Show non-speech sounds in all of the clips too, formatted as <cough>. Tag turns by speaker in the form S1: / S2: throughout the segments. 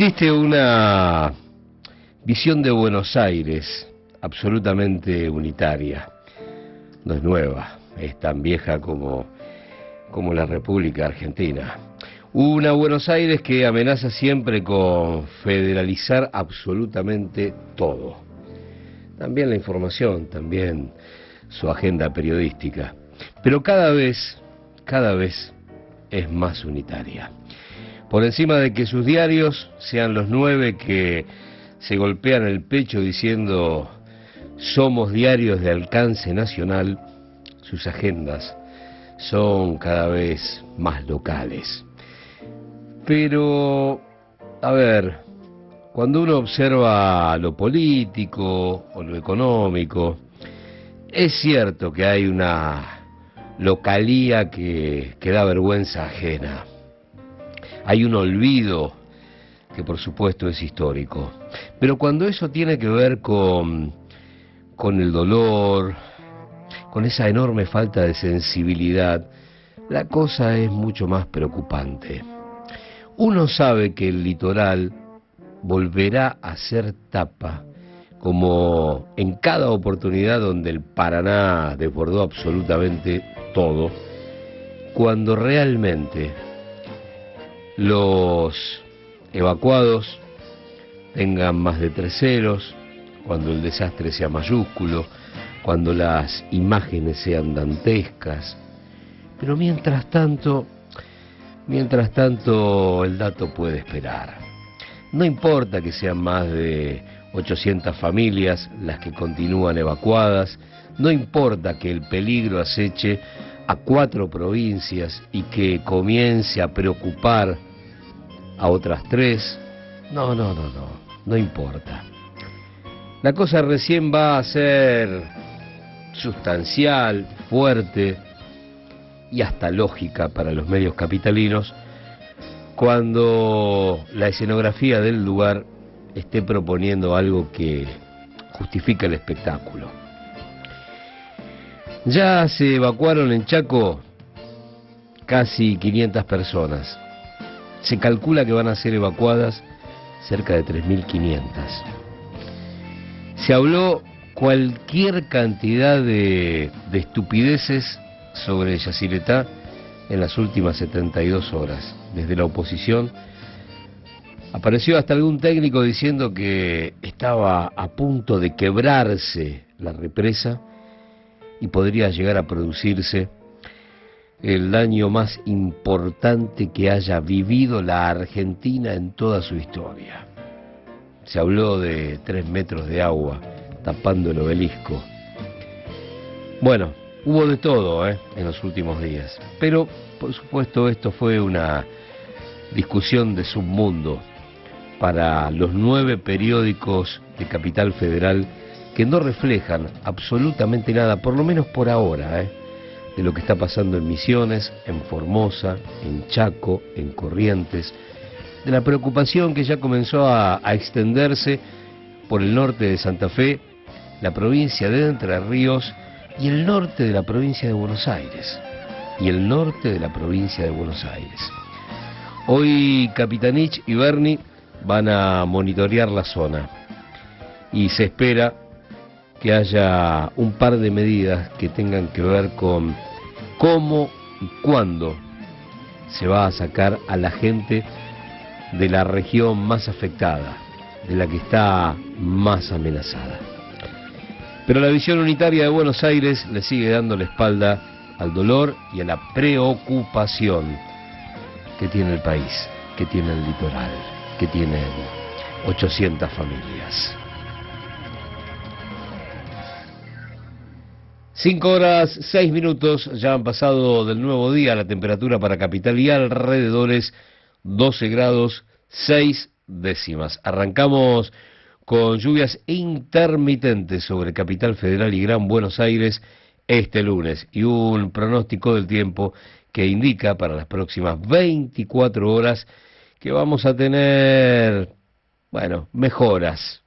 S1: Existe una visión de Buenos Aires absolutamente unitaria. No es nueva, es tan vieja como, como la República Argentina. Una Buenos Aires que amenaza siempre con federalizar absolutamente todo. También la información, también su agenda periodística. Pero cada vez, cada vez es más unitaria. Por encima de que sus diarios sean los nueve que se golpean el pecho diciendo somos diarios de alcance nacional, sus agendas son cada vez más locales. Pero, a ver, cuando uno observa lo político o lo económico, es cierto que hay una localía que, que da vergüenza ajena. Hay un olvido que por supuesto es histórico. Pero cuando eso tiene que ver con, con el dolor, con esa enorme falta de sensibilidad, la cosa es mucho más preocupante. Uno sabe que el litoral volverá a ser tapa, como en cada oportunidad donde el Paraná desbordó absolutamente todo, cuando realmente los evacuados tengan más de tres ceros, cuando el desastre sea mayúsculo, cuando las imágenes sean dantescas. Pero mientras tanto, mientras tanto el dato puede esperar. No importa que sean más de 800 familias las que continúan evacuadas, no importa que el peligro aceche a cuatro provincias y que comience a preocupar a otras tres. No, no, no, no, no importa. La cosa recién va a ser sustancial, fuerte y hasta lógica para los medios capitalinos cuando la escenografía del lugar esté proponiendo algo que justifica el espectáculo. Ya se evacuaron en Chaco casi 500 personas. Se calcula que van a ser evacuadas cerca de 3.500. Se habló cualquier cantidad de, de estupideces sobre Yacyretá en las últimas 72 horas. Desde la oposición apareció hasta algún técnico diciendo que estaba a punto de quebrarse la represa y podría llegar a producirse el daño más importante que haya vivido la Argentina en toda su historia. Se habló de tres metros de agua tapando el obelisco. Bueno, hubo de todo ¿eh? en los últimos días, pero por supuesto esto fue una discusión de submundo para los nueve periódicos de Capital Federal que no reflejan absolutamente nada, por lo menos por ahora, ¿eh? De lo que está pasando en Misiones, en Formosa, en Chaco, en Corrientes, de la preocupación que ya comenzó a, extenderse por el norte de Santa Fe, la provincia de Entre Ríos y el norte de la provincia de Buenos Aires. Y el norte de la provincia de Buenos Aires. Hoy Capitanich y Berni van a monitorear la zona y se espera que haya un par de medidas que tengan que ver con cómo y cuándo se va a sacar a la gente de la región más afectada, de la que está más amenazada. Pero la visión unitaria de Buenos Aires le sigue dando la espalda al dolor y a la preocupación que tiene el país, que tiene el litoral, que tiene 800 familias. Cinco horas, seis minutos, ya han pasado del nuevo día, la temperatura para capital y alrededores 12 grados, 6 décimas. Arrancamos con lluvias intermitentes sobre Capital Federal y Gran Buenos Aires este lunes y un pronóstico del tiempo que indica para las próximas 24 horas que vamos a tener, bueno, mejoras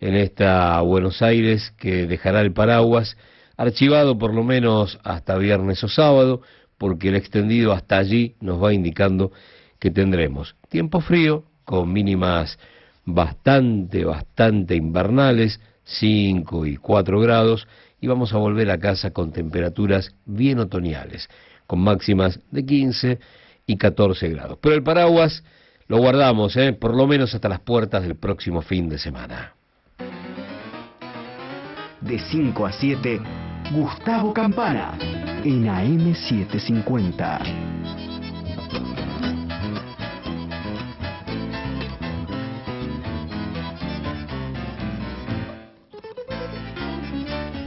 S1: en esta Buenos Aires que dejará el paraguas archivado por lo menos hasta viernes o sábado, porque el extendido hasta allí nos va indicando que tendremos tiempo frío, con mínimas bastante, bastante invernales, 5 y 4 grados, y vamos a volver a casa con temperaturas bien otoñales, con máximas de 15 y 14 grados. Pero el paraguas lo guardamos, ¿eh? por lo menos hasta las puertas del próximo fin de semana.
S2: De 5 a 7, Gustavo Campana, en AM750.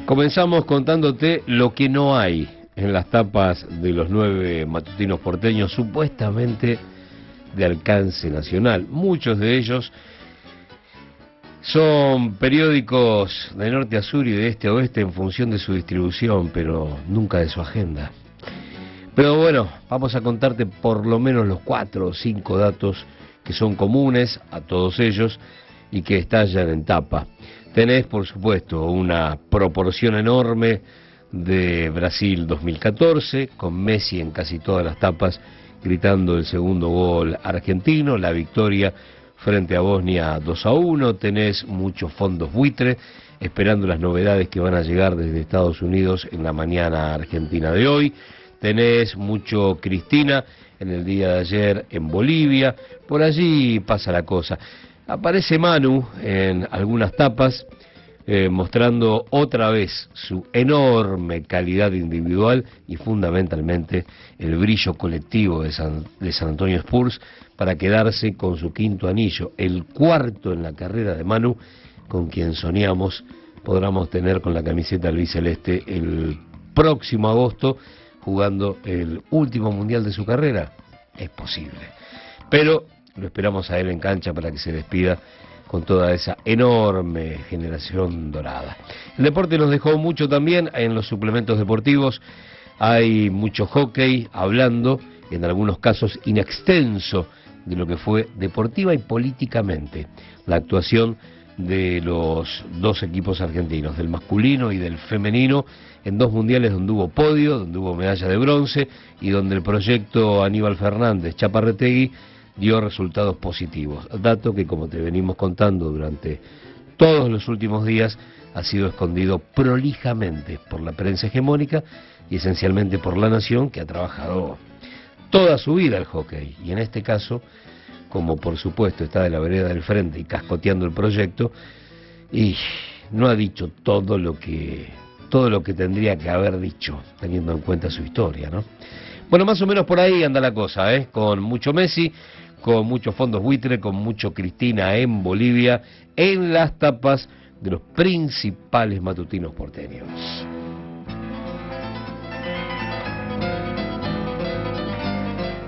S1: Comenzamos contándote lo que no hay en las tapas de los nueve matutinos porteños, supuestamente de alcance nacional. Muchos de ellos son periódicos de norte a sur y de este a oeste en función de su distribución, pero nunca de su agenda. Pero bueno, vamos a contarte por lo menos los cuatro o cinco datos que son comunes a todos ellos y que estallan en tapa. Tenés, por supuesto, una proporción enorme de Brasil 2014, con Messi en casi todas las tapas gritando el segundo gol argentino, la victoria frente a Bosnia 2 a 1, tenés muchos fondos buitre esperando las novedades que van a llegar desde Estados Unidos en la mañana argentina de hoy, tenés mucho Cristina en el día de ayer en Bolivia, por allí pasa la cosa. Aparece Manu en algunas tapas, eh, mostrando otra vez su enorme calidad individual y fundamentalmente el brillo colectivo de San, de San Antonio Spurs para quedarse con su quinto anillo, el cuarto en la carrera de Manu, con quien soñamos podamos tener con la camiseta albiceleste el próximo agosto jugando el último mundial de su carrera. Es posible. Pero lo esperamos a él en cancha para que se despida con toda esa enorme generación dorada. El deporte nos dejó mucho también en los suplementos deportivos. Hay mucho hockey hablando, en algunos casos inextenso, de lo que fue deportiva y políticamente la actuación de los dos equipos argentinos, del masculino y del femenino, en dos mundiales donde hubo podio, donde hubo medalla de bronce y donde el proyecto Aníbal Fernández Chaparretegui dio resultados positivos, dato que como te venimos contando durante todos los últimos días ha sido escondido prolijamente por la prensa hegemónica y esencialmente por la nación que ha trabajado toda su vida el hockey y en este caso como por supuesto está de la vereda del frente y cascoteando el proyecto y no ha dicho todo lo que todo lo que tendría que haber dicho teniendo en cuenta su historia, ¿no? Bueno, más o menos por ahí anda la cosa, ¿eh? Con mucho Messi, con muchos fondos buitre, con mucho Cristina en Bolivia, en las tapas de los principales matutinos porteños.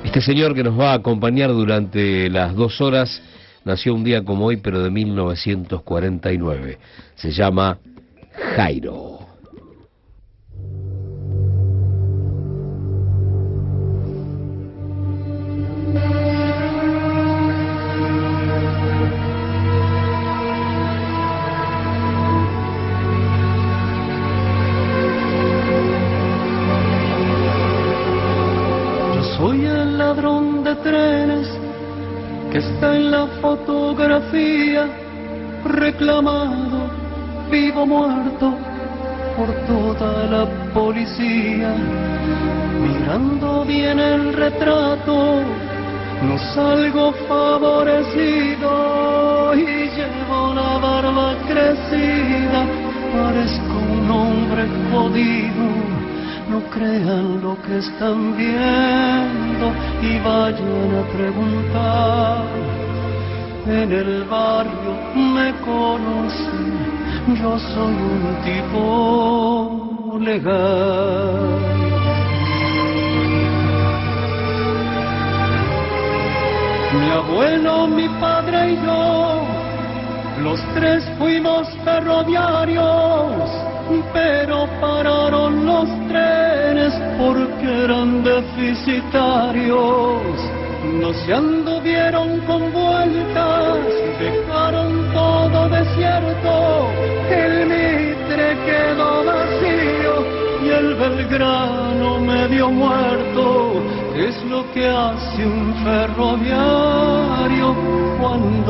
S1: Este señor que nos va a acompañar durante las dos horas nació un día como hoy, pero de 1949. Se llama Jairo.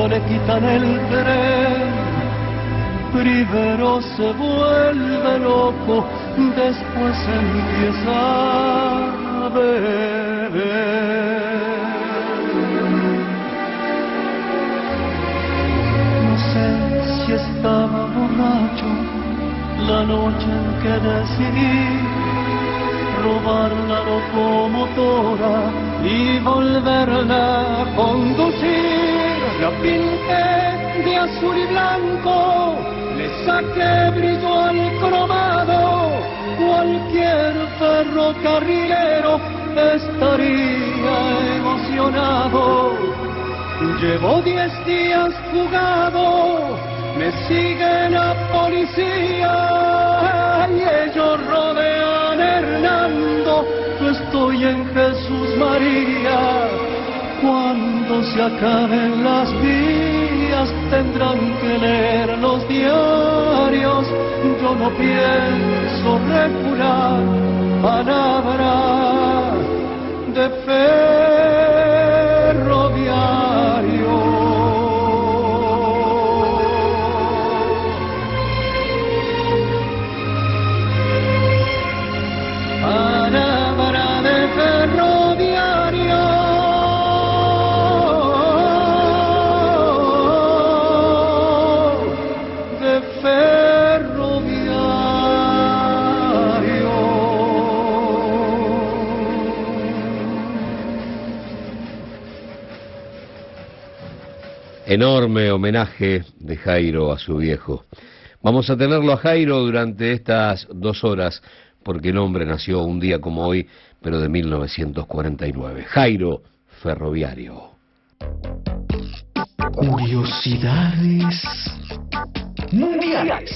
S3: Le quitan el tren. Primero se vuelve loco, después empieza a beber. No sé si estaba borracho la noche en que decidí robar la locomotora y volverla azul blanco, le saqué brillo al cromado. Cualquier ferrocarrilero estaría emocionado. Llevo diez días jugado, me sigue la policía y ellos rodean Hernando, yo estoy en Jesús María. Cuando se acaben las tendrán que leer los diarios. Yo no pienso recular palabra de ferroviario.
S1: Enorme homenaje de Jairo a su viejo. Vamos a tenerlo a Jairo durante estas dos horas, porque el hombre nació un día como hoy, pero de 1949. Jairo Ferroviario.
S2: Curiosidades mundiales.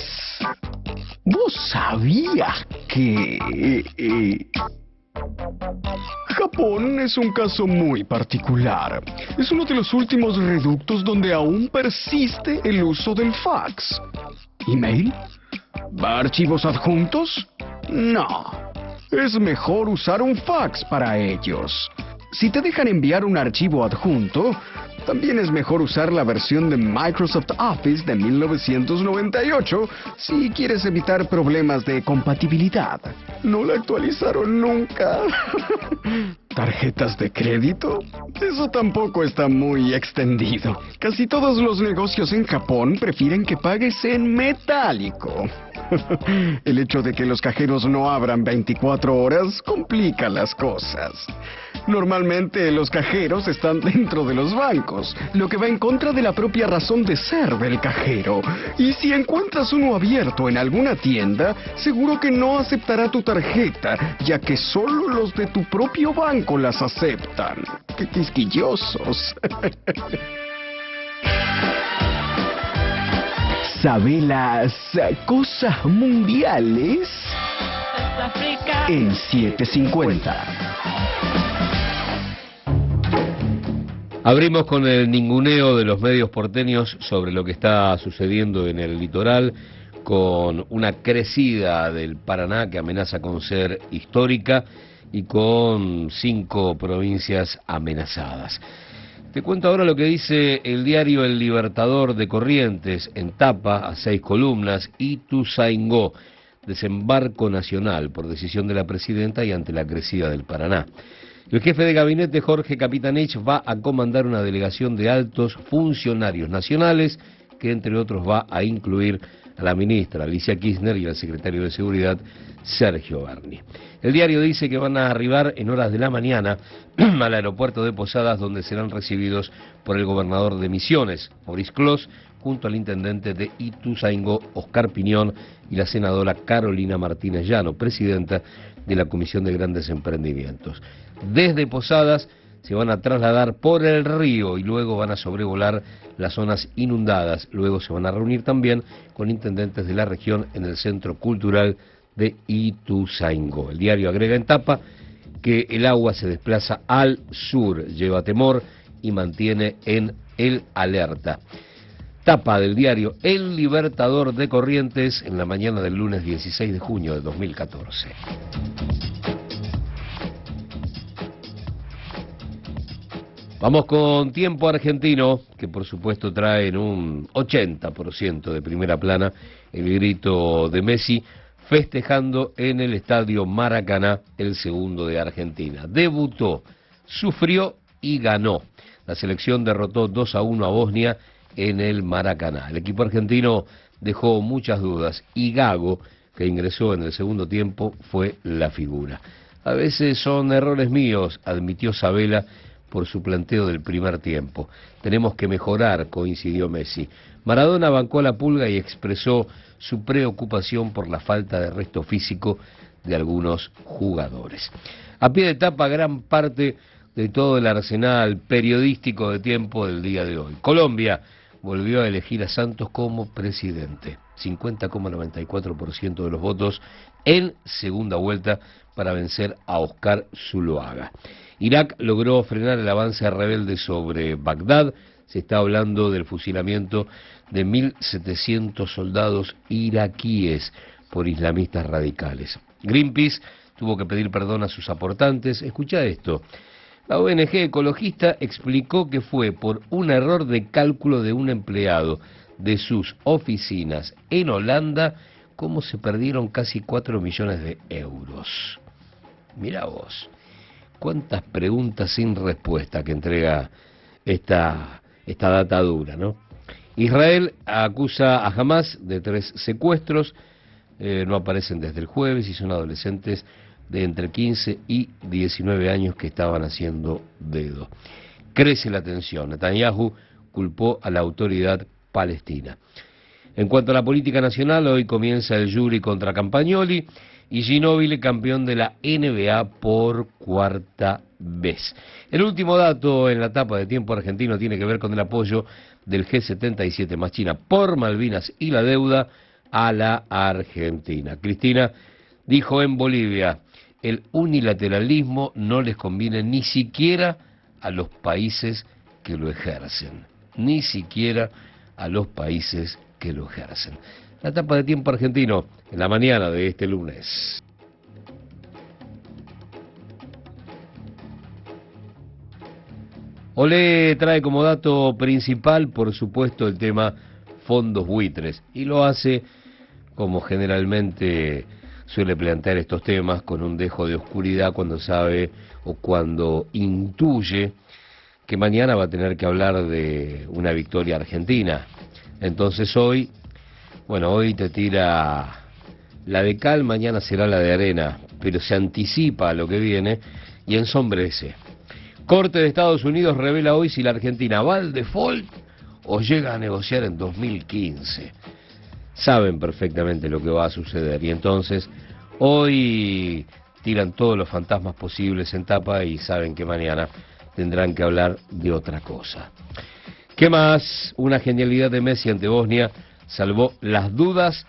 S2: ¿Vos sabías que... Japón es un caso muy particular. Es uno de los últimos reductos donde aún persiste el uso del fax. ¿Email? ¿Va archivos adjuntos? No. Es mejor usar un fax para ellos. Si te dejan enviar un archivo adjunto, también es mejor usar la versión de Microsoft Office de 1998 si quieres evitar problemas de compatibilidad. No la actualizaron nunca. <laughs> ¿Tarjetas de crédito? Eso tampoco está muy extendido. Casi todos los negocios en Japón prefieren que pagues en metálico. <laughs> El hecho de que los cajeros no abran 24 horas complica las cosas. Normalmente los cajeros están <laughs> dentro de los bancos, lo que va en contra de la propia razón de ser del cajero. Y si encuentras uno abierto en alguna tienda, seguro que no aceptará tu tarjeta, ya que solo los de tu propio banco las aceptan. ¡Qué quisquillosos! ¿Sabe las cosas mundiales? En 750.
S1: Abrimos con el ninguneo de los medios porteños sobre lo que está sucediendo en el litoral, con una crecida del Paraná que amenaza con ser histórica y con cinco provincias amenazadas. Te cuento ahora lo que dice el diario El Libertador de Corrientes en tapa a seis columnas y Tuzaingó, desembarco nacional por decisión de la presidenta y ante la crecida del Paraná. El jefe de gabinete, Jorge Capitanich, va a comandar una delegación de altos funcionarios nacionales que, entre otros, va a incluir a la ministra Alicia Kirchner y al secretario de Seguridad, Sergio Berni. El diario dice que van a arribar en horas de la mañana <clears throat> al aeropuerto de Posadas, donde serán recibidos por el gobernador de Misiones, Maurice Clos, junto al intendente de Ituzaingó, Oscar Piñón, y la senadora Carolina Martínez Llano, presidenta de la Comisión de Grandes Emprendimientos. Desde Posadas se van a trasladar por el río y luego van a sobrevolar las zonas inundadas. Luego se van a reunir también con intendentes de la región en el Centro Cultural de Ituzaingó. El diario agrega en tapa que el agua se desplaza al sur, lleva temor y mantiene en el alerta. Tapa del diario El Libertador de Corrientes en la mañana del lunes 16 de junio de 2014. Vamos con tiempo argentino, que por supuesto trae en un 80% de primera plana el grito de Messi festejando en el estadio Maracaná el segundo de Argentina. Debutó, sufrió y ganó. La selección derrotó 2 a 1 a Bosnia en el Maracaná. El equipo argentino dejó muchas dudas y Gago, que ingresó en el segundo tiempo, fue la figura. A veces son errores míos, admitió Sabela por su planteo del primer tiempo. Tenemos que mejorar, coincidió Messi. Maradona bancó la pulga y expresó su preocupación por la falta de resto físico de algunos jugadores. A pie de tapa gran parte de todo el arsenal periodístico de tiempo del día de hoy. Colombia volvió a elegir a Santos como presidente. 50,94% de los votos en segunda vuelta para vencer a Oscar Zuloaga. Irak logró frenar el avance rebelde sobre Bagdad. Se está hablando del fusilamiento de 1.700 soldados iraquíes por islamistas radicales. Greenpeace tuvo que pedir perdón a sus aportantes. Escucha esto. La ONG ecologista explicó que fue por un error de cálculo de un empleado de sus oficinas en Holanda cómo se perdieron casi 4 millones de euros. Mira vos cuántas preguntas sin respuesta que entrega esta, esta data dura, ¿no? Israel acusa a Hamas de tres secuestros, eh, no aparecen desde el jueves y son adolescentes de entre 15 y 19 años que estaban haciendo dedo. Crece la tensión. Netanyahu culpó a la autoridad palestina. En cuanto a la política nacional, hoy comienza el jury contra Campagnoli y Ginóbili campeón de la NBA por cuarta vez. El último dato en la etapa de tiempo argentino tiene que ver con el apoyo del G77 más China por Malvinas y la deuda a la Argentina. Cristina dijo en Bolivia, el unilateralismo no les conviene ni siquiera a los países que lo ejercen, ni siquiera a los países que lo ejercen la etapa de tiempo argentino en la mañana de este lunes. Olé trae como dato principal, por supuesto, el tema fondos buitres y lo hace como generalmente suele plantear estos temas con un dejo de oscuridad cuando sabe o cuando intuye que mañana va a tener que hablar de una victoria argentina. Entonces hoy bueno, hoy te tira la de cal, mañana será la de arena, pero se anticipa a lo que viene y ensombrece. Corte de Estados Unidos revela hoy si la Argentina va al default o llega a negociar en 2015. Saben perfectamente lo que va a suceder y entonces hoy tiran todos los fantasmas posibles en tapa y saben que mañana tendrán que hablar de otra cosa. ¿Qué más? Una genialidad de Messi ante Bosnia salvó las dudas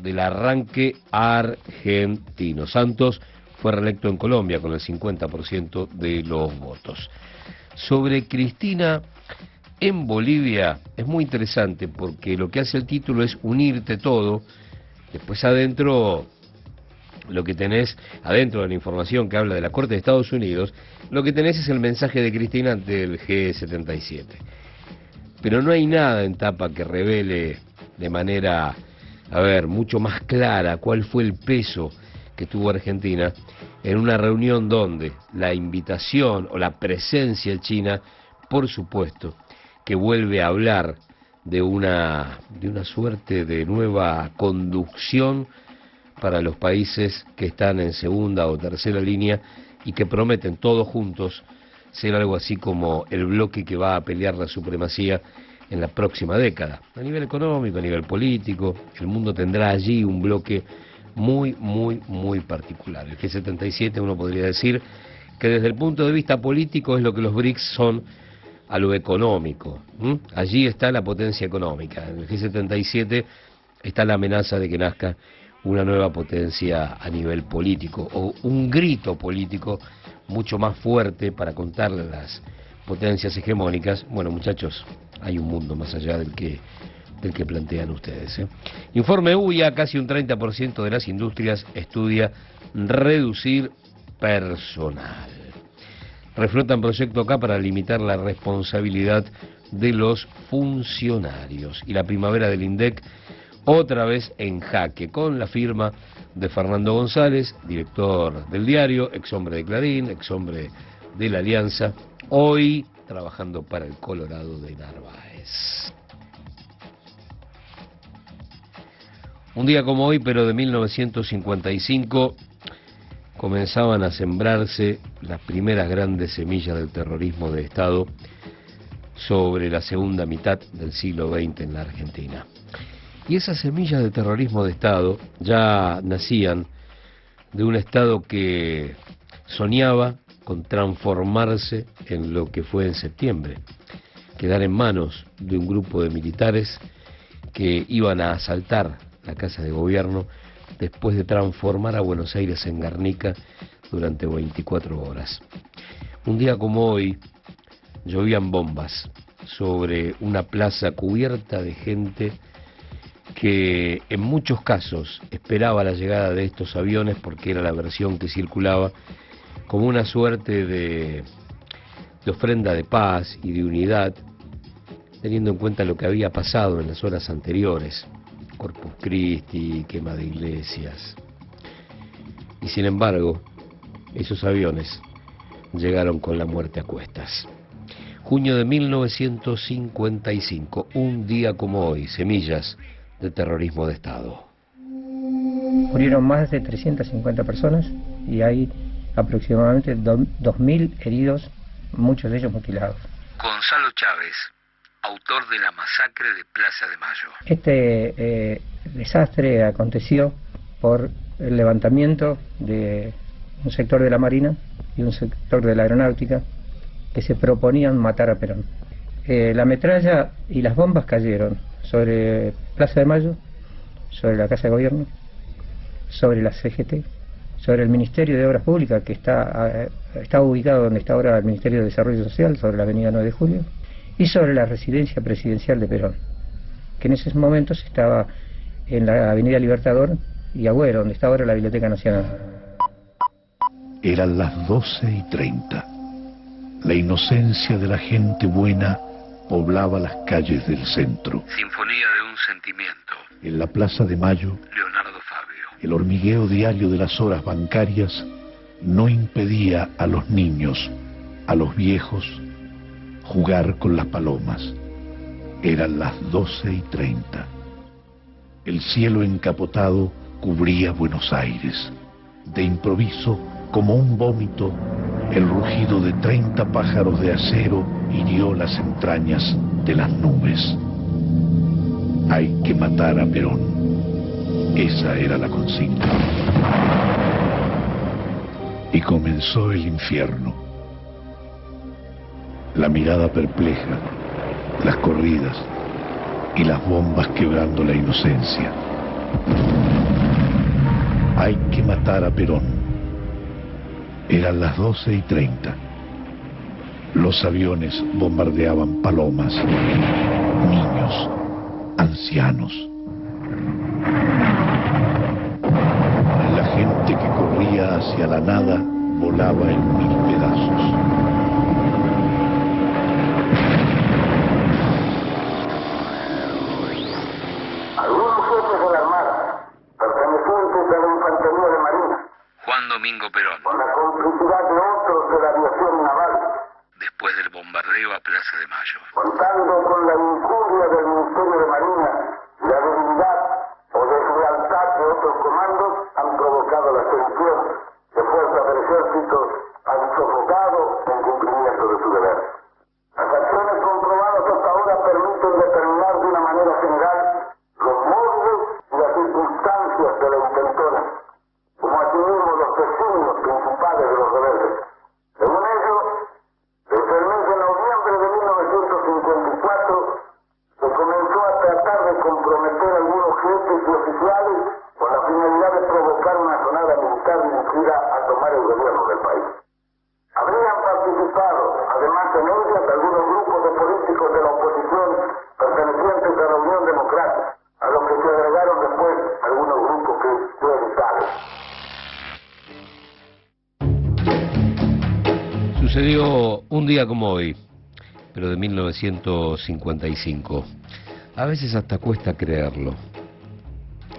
S1: del arranque argentino. Santos fue reelecto en Colombia con el 50% de los votos. Sobre Cristina en Bolivia es muy interesante porque lo que hace el título es unirte todo. Después adentro, lo que tenés, adentro de la información que habla de la Corte de Estados Unidos, lo que tenés es el mensaje de Cristina ante el G77. Pero no hay nada en tapa que revele de manera, a ver, mucho más clara cuál fue el peso que tuvo Argentina en una reunión donde la invitación o la presencia china, por supuesto, que vuelve a hablar de una, de una suerte de nueva conducción para los países que están en segunda o tercera línea y que prometen todos juntos ser algo así como el bloque que va a pelear la supremacía en la próxima década. A nivel económico, a nivel político, el mundo tendrá allí un bloque muy, muy, muy particular. El G77 uno podría decir que desde el punto de vista político es lo que los BRICS son a lo económico. Allí está la potencia económica. En el G77 está la amenaza de que nazca una nueva potencia a nivel político o un grito político mucho más fuerte para contarle las potencias hegemónicas. Bueno, muchachos, hay un mundo más allá del que del que plantean ustedes. ¿eh? Informe UIA, casi un 30% de las industrias estudia reducir personal. reflotan proyecto acá para limitar la responsabilidad de los funcionarios. Y la primavera del INDEC otra vez en jaque, con la firma de Fernando González, director del diario, ex hombre de Clarín, ex hombre de la Alianza, hoy trabajando para el Colorado de Narváez. Un día como hoy, pero de 1955, comenzaban a sembrarse las primeras grandes semillas del terrorismo de Estado sobre la segunda mitad del siglo XX en la Argentina. Y esas semillas de terrorismo de Estado ya nacían de un Estado que soñaba con transformarse en lo que fue en septiembre, quedar en manos de un grupo de militares que iban a asaltar la Casa de Gobierno después de transformar a Buenos Aires en Garnica durante 24 horas. Un día como hoy llovían bombas sobre una plaza cubierta de gente que en muchos casos esperaba la llegada de estos aviones porque era la versión que circulaba como una suerte de, ofrenda de paz y de unidad, teniendo en cuenta lo que había pasado en las horas anteriores, Corpus Christi, quema de iglesias. Y sin embargo, esos aviones llegaron con la muerte a cuestas. Junio de 1955, un día como hoy, Semillas de terrorismo de Estado.
S4: Murieron más de 350 personas y hay aproximadamente 2.000 heridos, muchos de ellos mutilados.
S1: Gonzalo Chávez, autor de la masacre de Plaza de Mayo.
S4: Este eh, desastre aconteció por el levantamiento de un sector de la Marina y un sector de la Aeronáutica que se proponían matar a Perón. Eh, la metralla y las bombas cayeron sobre Plaza de Mayo, sobre la Casa de Gobierno, sobre la CGT, sobre el Ministerio de Obras Públicas, que está, está ubicado donde está ahora el Ministerio de Desarrollo Social, sobre la Avenida 9 de Julio, y sobre la residencia presidencial de Perón, que en esos momentos estaba en la Avenida Libertador y Agüero, donde está ahora la Biblioteca Nacional.
S5: Eran las 12 y 30. La inocencia de la gente buena poblaba las calles del centro.
S1: Sinfonía de un sentimiento.
S5: En la Plaza de Mayo,
S1: Leonardo Fabio.
S5: El hormigueo diario de las horas bancarias no impedía a los niños, a los viejos, jugar con las palomas. Eran las doce y treinta. El cielo encapotado cubría Buenos Aires. De improviso, como un vómito, el rugido de treinta pájaros de acero hirió las entrañas de las nubes. Hay que matar a Perón. Esa era la consigna. Y comenzó el infierno. La mirada perpleja, las corridas y las bombas quebrando la inocencia. Hay que matar a Perón. Eran las doce y treinta. Los aviones bombardeaban palomas, niños, ancianos. La gente que corría hacia la nada volaba en mil pedazos.
S1: Domingo Perón.
S6: Con la complicidad de otros de la aviación naval.
S1: Después del bombardeo a Plaza de Mayo.
S6: Contando con la incuria del Ministerio de Marina, la debilidad o deslealtad de otros comandos han provocado la tensión de fuerzas del ejército han sofocado en cumplimiento de su deber. Militar dirigida a tomar el gobierno del país. Habrían participado, además en ellas, algunos grupos de políticos de la oposición pertenecientes a la Unión Democrática, a los que se agregaron después algunos grupos que yo he
S1: Sucedió un día como hoy, pero de 1955. A veces hasta cuesta creerlo.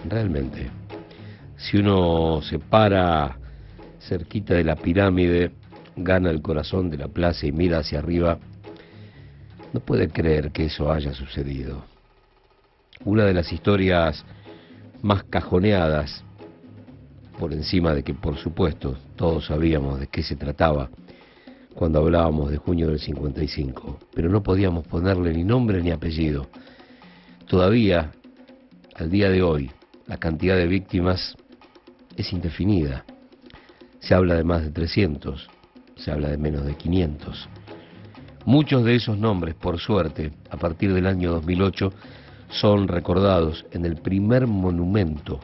S1: Realmente. Si uno se para cerquita de la pirámide, gana el corazón de la plaza y mira hacia arriba, no puede creer que eso haya sucedido. Una de las historias más cajoneadas, por encima de que por supuesto todos sabíamos de qué se trataba cuando hablábamos de junio del 55, pero no podíamos ponerle ni nombre ni apellido. Todavía, al día de hoy, la cantidad de víctimas es indefinida. Se habla de más de 300, se habla de menos de 500. Muchos de esos nombres, por suerte, a partir del año 2008, son recordados en el primer monumento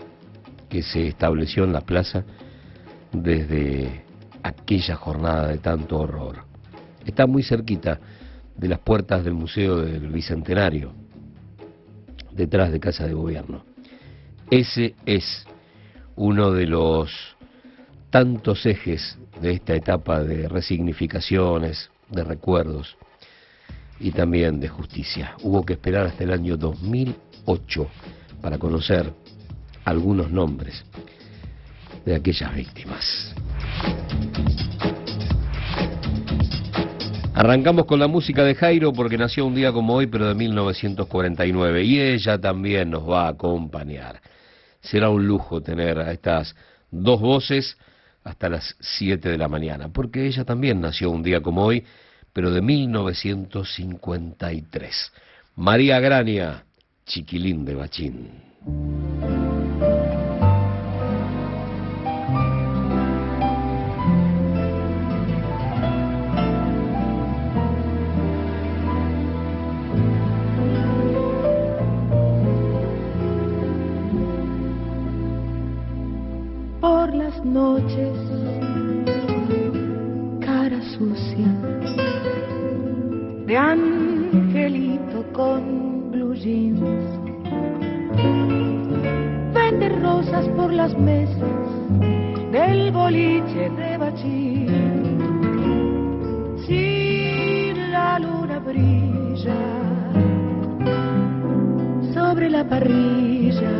S1: que se estableció en la plaza desde aquella jornada de tanto horror. Está muy cerquita de las puertas del Museo del Bicentenario, detrás de Casa de Gobierno. Ese es uno de los tantos ejes de esta etapa de resignificaciones, de recuerdos y también de justicia. Hubo que esperar hasta el año 2008 para conocer algunos nombres de aquellas víctimas. Arrancamos con la música de Jairo porque nació un día como hoy, pero de 1949, y ella también nos va a acompañar. Será un lujo tener a estas dos voces hasta las 7 de la mañana, porque ella también nació un día como hoy, pero de 1953. María Grania, Chiquilín de Bachín.
S7: Noches, cara sucia, de angelito con blue jeans. Vende rosas por las mesas del boliche de bachín. Si la luna brilla sobre la parrilla,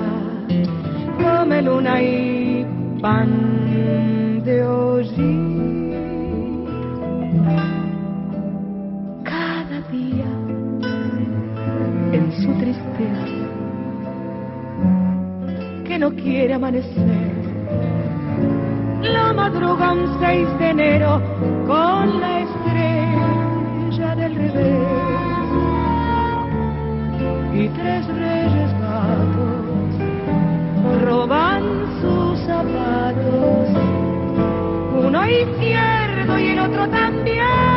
S7: come luna y pan de hoy. Cada día en su tristeza que no quiere amanecer. La madruga un 6 de enero con la estrella del revés y tres reyes gatos roban sus zapatos, uno izquierdo y el otro también.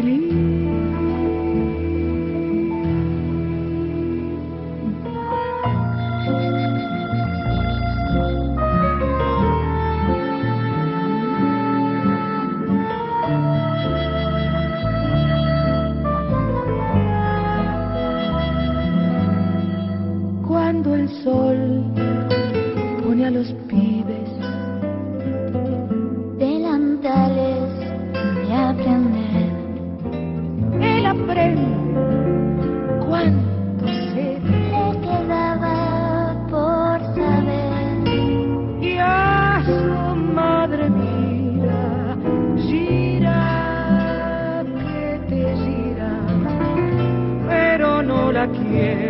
S7: Chiquilín. la quiero.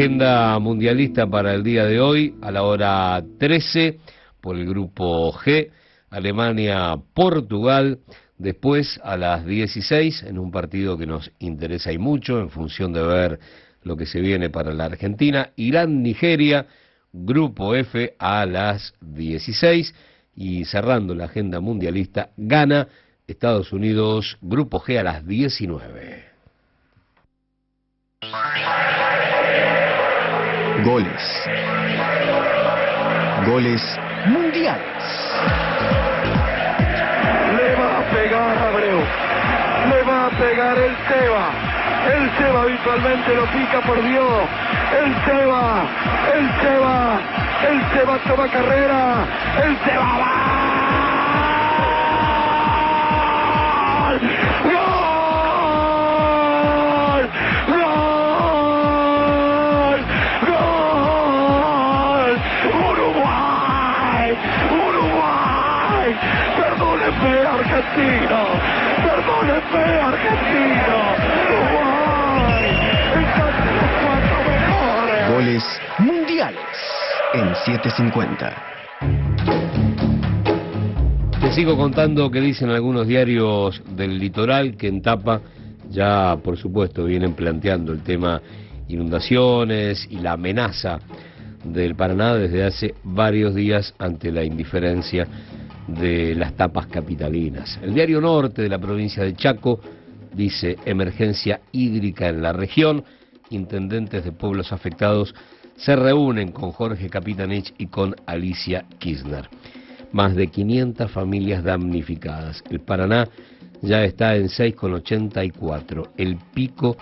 S1: Agenda mundialista para el día de hoy a la hora 13 por el grupo G, Alemania-Portugal, después a las 16 en un partido que nos interesa y mucho en función de ver lo que se viene para la Argentina, Irán-Nigeria, grupo F a las 16 y cerrando la agenda mundialista, gana Estados Unidos, grupo G a las 19.
S2: Goles. Goles mundiales.
S8: Le va a pegar Abreu. Le va a pegar el Seba. El Seba habitualmente lo pica por Dios. El Seba. El Seba. El Seba toma carrera. El Seba va. ¡Gol! ¡Perdóneme, Argentina! ¡Perdóneme, Argentina! ¡Uruguay! ¡Están los cuatro mejores!
S2: Goles mundiales en 750.
S1: Te sigo contando que dicen algunos diarios del litoral que en Tapa ya, por supuesto, vienen planteando el tema inundaciones y la amenaza del Paraná desde hace varios días ante la indiferencia de las tapas capitalinas. El diario Norte de la provincia de Chaco dice emergencia hídrica en la región, intendentes de pueblos afectados se reúnen con Jorge Capitanich y con Alicia Kirchner más de 500 familias damnificadas. El Paraná ya está en 6,84. El pico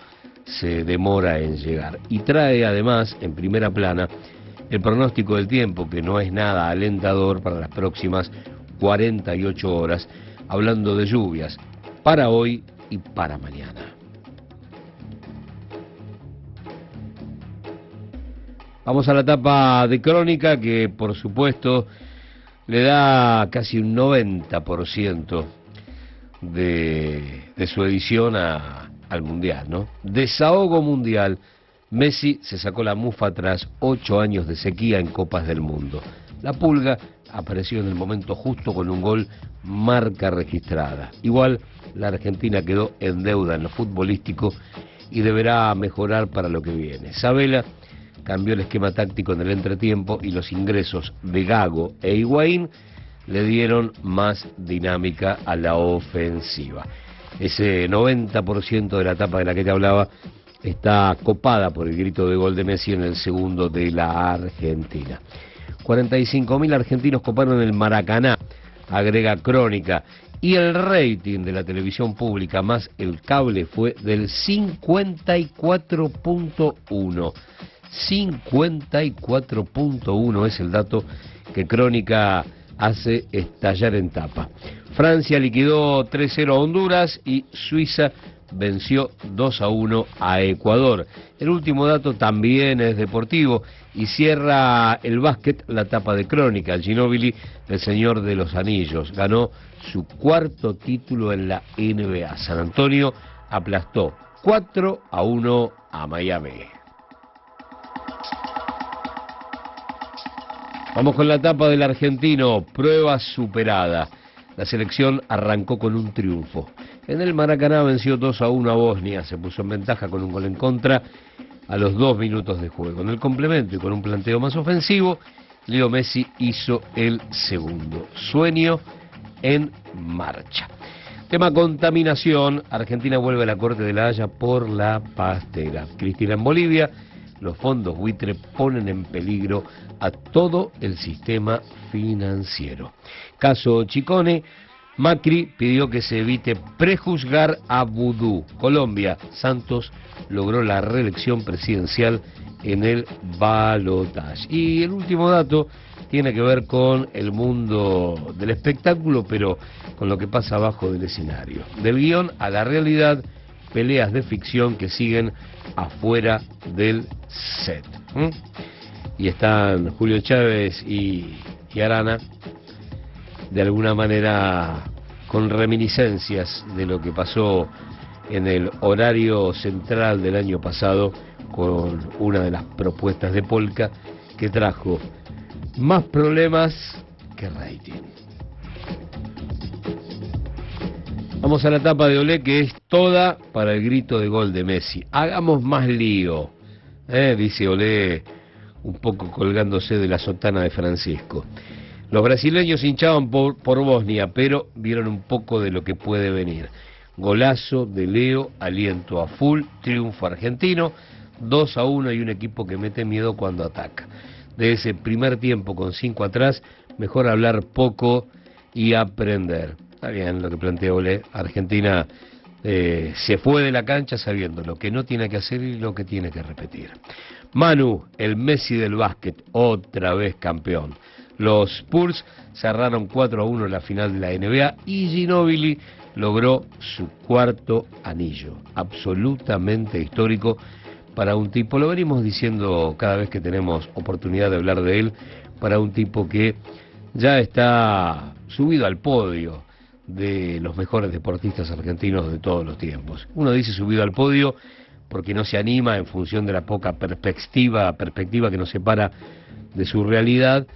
S1: se demora en llegar. Y trae además en primera plana el pronóstico del tiempo, que no es nada alentador para las próximas 48 horas, hablando de lluvias para hoy y para mañana. Vamos a la etapa de crónica que por supuesto le da casi un 90% de, de su edición a- al Mundial, ¿no? Desahogo Mundial. Messi se sacó la mufa tras ocho años de sequía en Copas del Mundo. La pulga apareció en el momento justo con un gol marca registrada. Igual la Argentina quedó en deuda en lo futbolístico y deberá mejorar para lo que viene. Sabela cambió el esquema táctico en el entretiempo y los ingresos de Gago e Higuaín le dieron más dinámica a la ofensiva. Ese 90% de la etapa de la que te hablaba está copada por el grito de gol de Messi en el segundo de la Argentina. 45.000 argentinos coparon el Maracaná, agrega Crónica, y el rating de la televisión pública más el cable fue del 54.1. 54.1 es el dato que Crónica hace estallar en tapa. Francia liquidó 3-0 a Honduras y Suiza venció 2 a 1 a Ecuador. El último dato también es deportivo y cierra el básquet la tapa de Crónica. Ginóbili, el señor de los anillos, ganó su cuarto título en la NBA. San Antonio aplastó 4 a 1 a Miami. Vamos con la etapa del argentino, prueba superada. La selección arrancó con un triunfo. En el Maracaná venció 2 a 1 a Bosnia, se puso en ventaja con un gol en contra a los dos minutos de juego. En el complemento y con un planteo más ofensivo, Leo Messi hizo el segundo. Sueño en marcha. Tema contaminación, Argentina vuelve a la Corte de la Haya por la pastera. Cristina en Bolivia, los fondos buitre ponen en peligro a todo el sistema financiero. Caso Chicone, Macri pidió que se evite prejuzgar a Vudú. Colombia, Santos logró la reelección presidencial en el balotaje. Y el último dato tiene que ver con el mundo del espectáculo, pero con lo que pasa abajo del escenario. Del guion a la realidad, peleas de ficción que siguen afuera del set. Y están Julio Chávez y, y Arana de alguna manera con reminiscencias de lo que pasó en el horario central del año pasado con una de las propuestas de Polka que trajo más problemas que rating. Vamos a la etapa de Olé que es toda para el grito de gol de Messi. Hagamos más lío, eh, dice Olé un poco colgándose de la sotana de Francisco. Los brasileños hinchaban por, por Bosnia, pero vieron un poco de lo que puede venir. Golazo de Leo, aliento a full, triunfo argentino, 2 a 1 y un equipo que mete miedo cuando ataca. De ese primer tiempo con 5 atrás, mejor hablar poco y aprender. Está bien lo que plantea Ole. Argentina eh, se fue de la cancha sabiendo lo que no tiene que hacer y lo que tiene que repetir. Manu, el Messi del básquet, otra vez campeón. Los Spurs cerraron 4 a 1 en la final de la NBA y Ginobili logró su cuarto anillo. Absolutamente histórico para un tipo, lo venimos diciendo cada vez que tenemos oportunidad de hablar de él, para un tipo que ya está subido al podio de los mejores deportistas argentinos de todos los tiempos. Uno dice subido al podio porque no se anima en función de la poca perspectiva, perspectiva que nos separa de su realidad,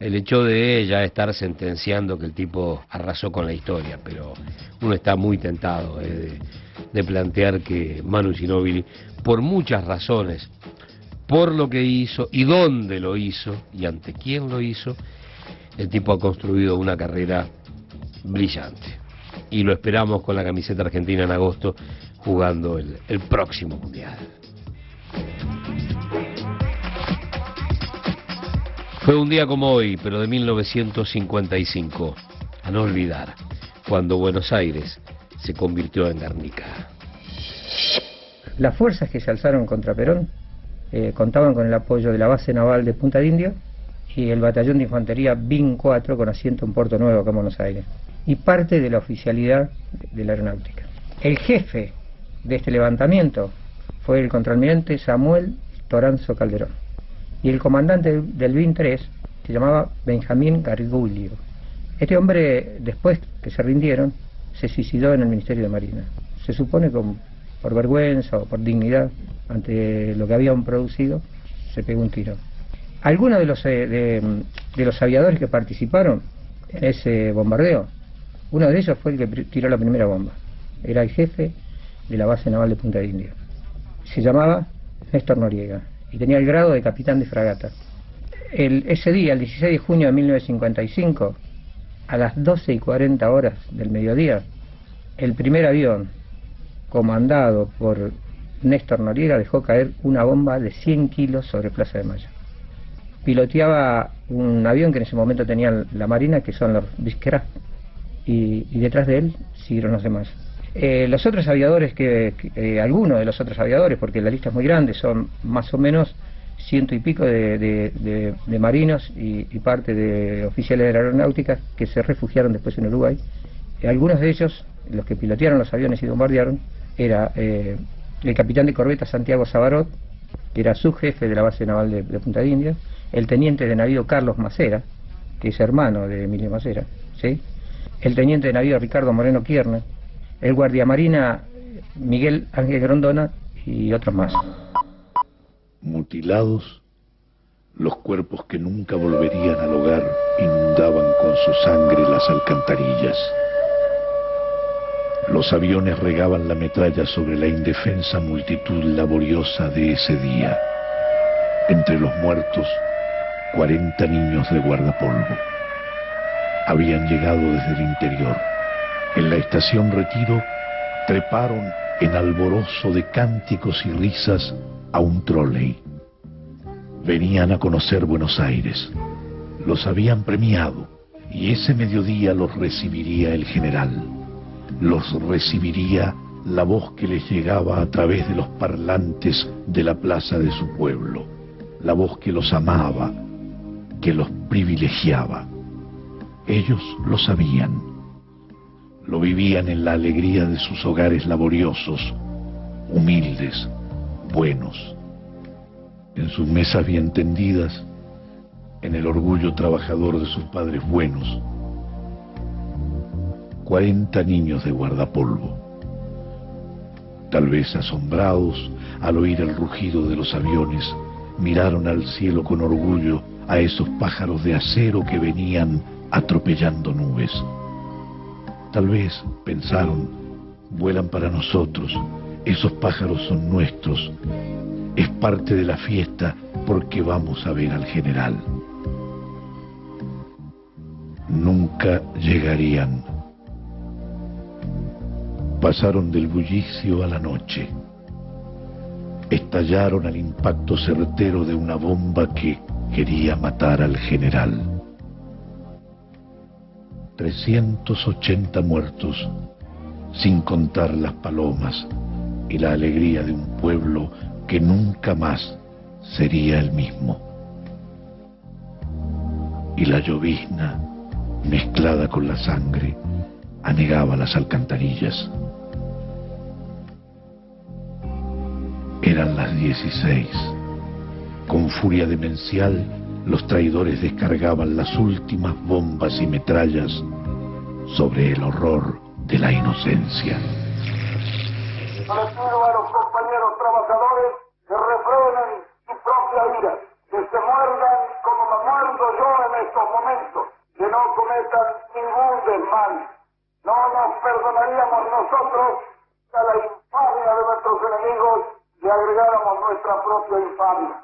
S1: el hecho de ya estar sentenciando que el tipo arrasó con la historia, pero uno está muy tentado eh, de, plantear que Manu Ginóbili, por muchas razones, por lo que hizo y dónde lo hizo y ante quién lo hizo, el tipo ha construido una carrera brillante. Y lo esperamos con la camiseta argentina en agosto jugando el próximo mundial. Fue un día como hoy, pero de 1955, a no olvidar, cuando Buenos Aires se convirtió en Guernica.
S4: Las fuerzas que se alzaron contra Perón eh, contaban con el apoyo de la base naval de Punta de Indio y el batallón de infantería BIN 4 con asiento en Puerto Nuevo, acá en Buenos Aires, y parte de la oficialidad de la aeronáutica. El jefe de este levantamiento fue el contraalmirante Samuel Toranzo Calderón y el comandante del BIN 3 se llamaba Benjamín Gargulio. Este hombre, después que se rindieron, se suicidó en el Ministerio de Marina. Se supone que por vergüenza o por dignidad ante lo que habían producido, se pegó un tiro. Algunos de los, eh, de, de los aviadores que participaron en ese bombardeo, uno de ellos fue el que tiró la primera bomba. Era el jefe de la base naval de Punta de Indio. Se llamaba Néstor Noriega y tenía el grado de capitán de fragata. El, ese día, el 16 de junio de 1955, a las 12 y 40 horas del mediodía, el primer avión, comandado por Néstor Noriega, dejó caer una bomba de 100 kilos sobre Plaza de Mayo. Piloteaba un avión que en ese momento tenía la Marina, que son los Vizquera, y, y detrás de él siguieron los demás. Eh, los otros aviadores, que, eh, algunos de los otros aviadores, porque la lista es muy grande, son más o menos ciento y pico de, de, marinos y, y, parte de oficiales de la aeronáutica que se refugiaron después en Uruguay. Eh, algunos de ellos, los que pilotearon los aviones y bombardearon, era eh, el capitán de corbeta Santiago Sabarot, que era su jefe de la base naval de, Punta de India, el teniente de navío Carlos Macera, que es hermano de Emilio Macera, ¿sí? el teniente de navío Ricardo Moreno Quierna, el guardiamarina Miguel Ángel Grondona y otros más.
S5: Mutilados, los cuerpos que nunca volverían al hogar inundaban con su sangre las alcantarillas. Los aviones regaban la metralla sobre la indefensa multitud laboriosa de ese día. Entre los muertos, 40 niños de guardapolvo. Habían llegado desde el interior. En la estación Retiro treparon en alborozo de cánticos y risas a un trolley. Venían a conocer Buenos Aires. Los habían premiado y ese mediodía los recibiría el general. Los recibiría la voz que les llegaba a través de los parlantes de la plaza de su pueblo. La voz que los amaba, que los privilegiaba. Ellos lo sabían. Lo vivían en la alegría de sus hogares laboriosos, humildes, buenos. En sus mesas bien tendidas, en el orgullo trabajador de sus padres buenos. 40 niños de guardapolvo. Tal vez asombrados al oír el rugido de los aviones, miraron al cielo con orgullo a esos pájaros de acero que venían atropellando nubes. Tal vez pensaron, vuelan para nosotros, esos pájaros son nuestros, es parte de la fiesta porque vamos a ver al general. Nunca llegarían. Pasaron del bullicio a la noche. Estallaron al impacto certero de una bomba que quería matar al general. 380 muertos, sin contar las palomas y la alegría de un pueblo que nunca más sería el mismo. Y la llovizna, mezclada con la sangre, anegaba las alcantarillas. Eran las 16. Con furia demencial, los traidores descargaban las últimas bombas y metrallas sobre el horror de la inocencia.
S9: Le pido a los compañeros trabajadores que refrenen su propia ira, que se muerdan como me muerdo yo en estos momentos, que no cometan ningún desmán. No nos perdonaríamos nosotros a la infamia de nuestros enemigos y agregáramos nuestra propia infamia.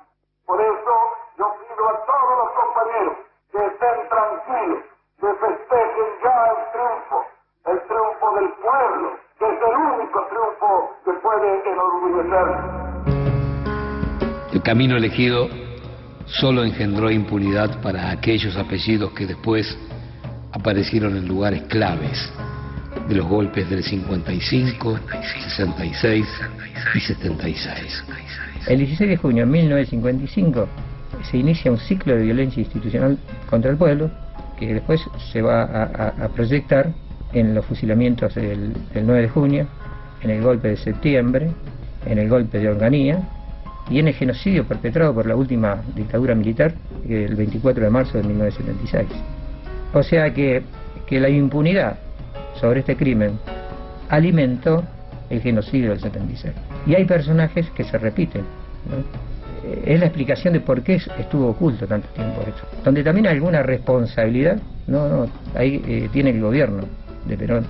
S9: Por eso yo pido a todos los compañeros que estén tranquilos, que festejen ya el triunfo, el triunfo del pueblo, que es el único triunfo que puede enorgullecer.
S1: El camino elegido solo engendró impunidad para aquellos apellidos que después aparecieron en lugares claves de los golpes del 55, 66 y 76.
S4: El 16 de junio de 1955 se inicia un ciclo de violencia institucional contra el pueblo que después se va a, a- proyectar en los fusilamientos del, del 9 de junio, en el golpe de septiembre, en el golpe de Onganía y en el genocidio perpetrado por la última dictadura militar el 24 de marzo de 1976. O sea que, que la impunidad sobre este crimen alimentó el genocidio del 76. Y hay personajes que se repiten. Es la explicación de por qué estuvo oculto tanto tiempo esto. Donde también hay alguna responsabilidad, no, no, ahí eh, tiene el gobierno de Perón,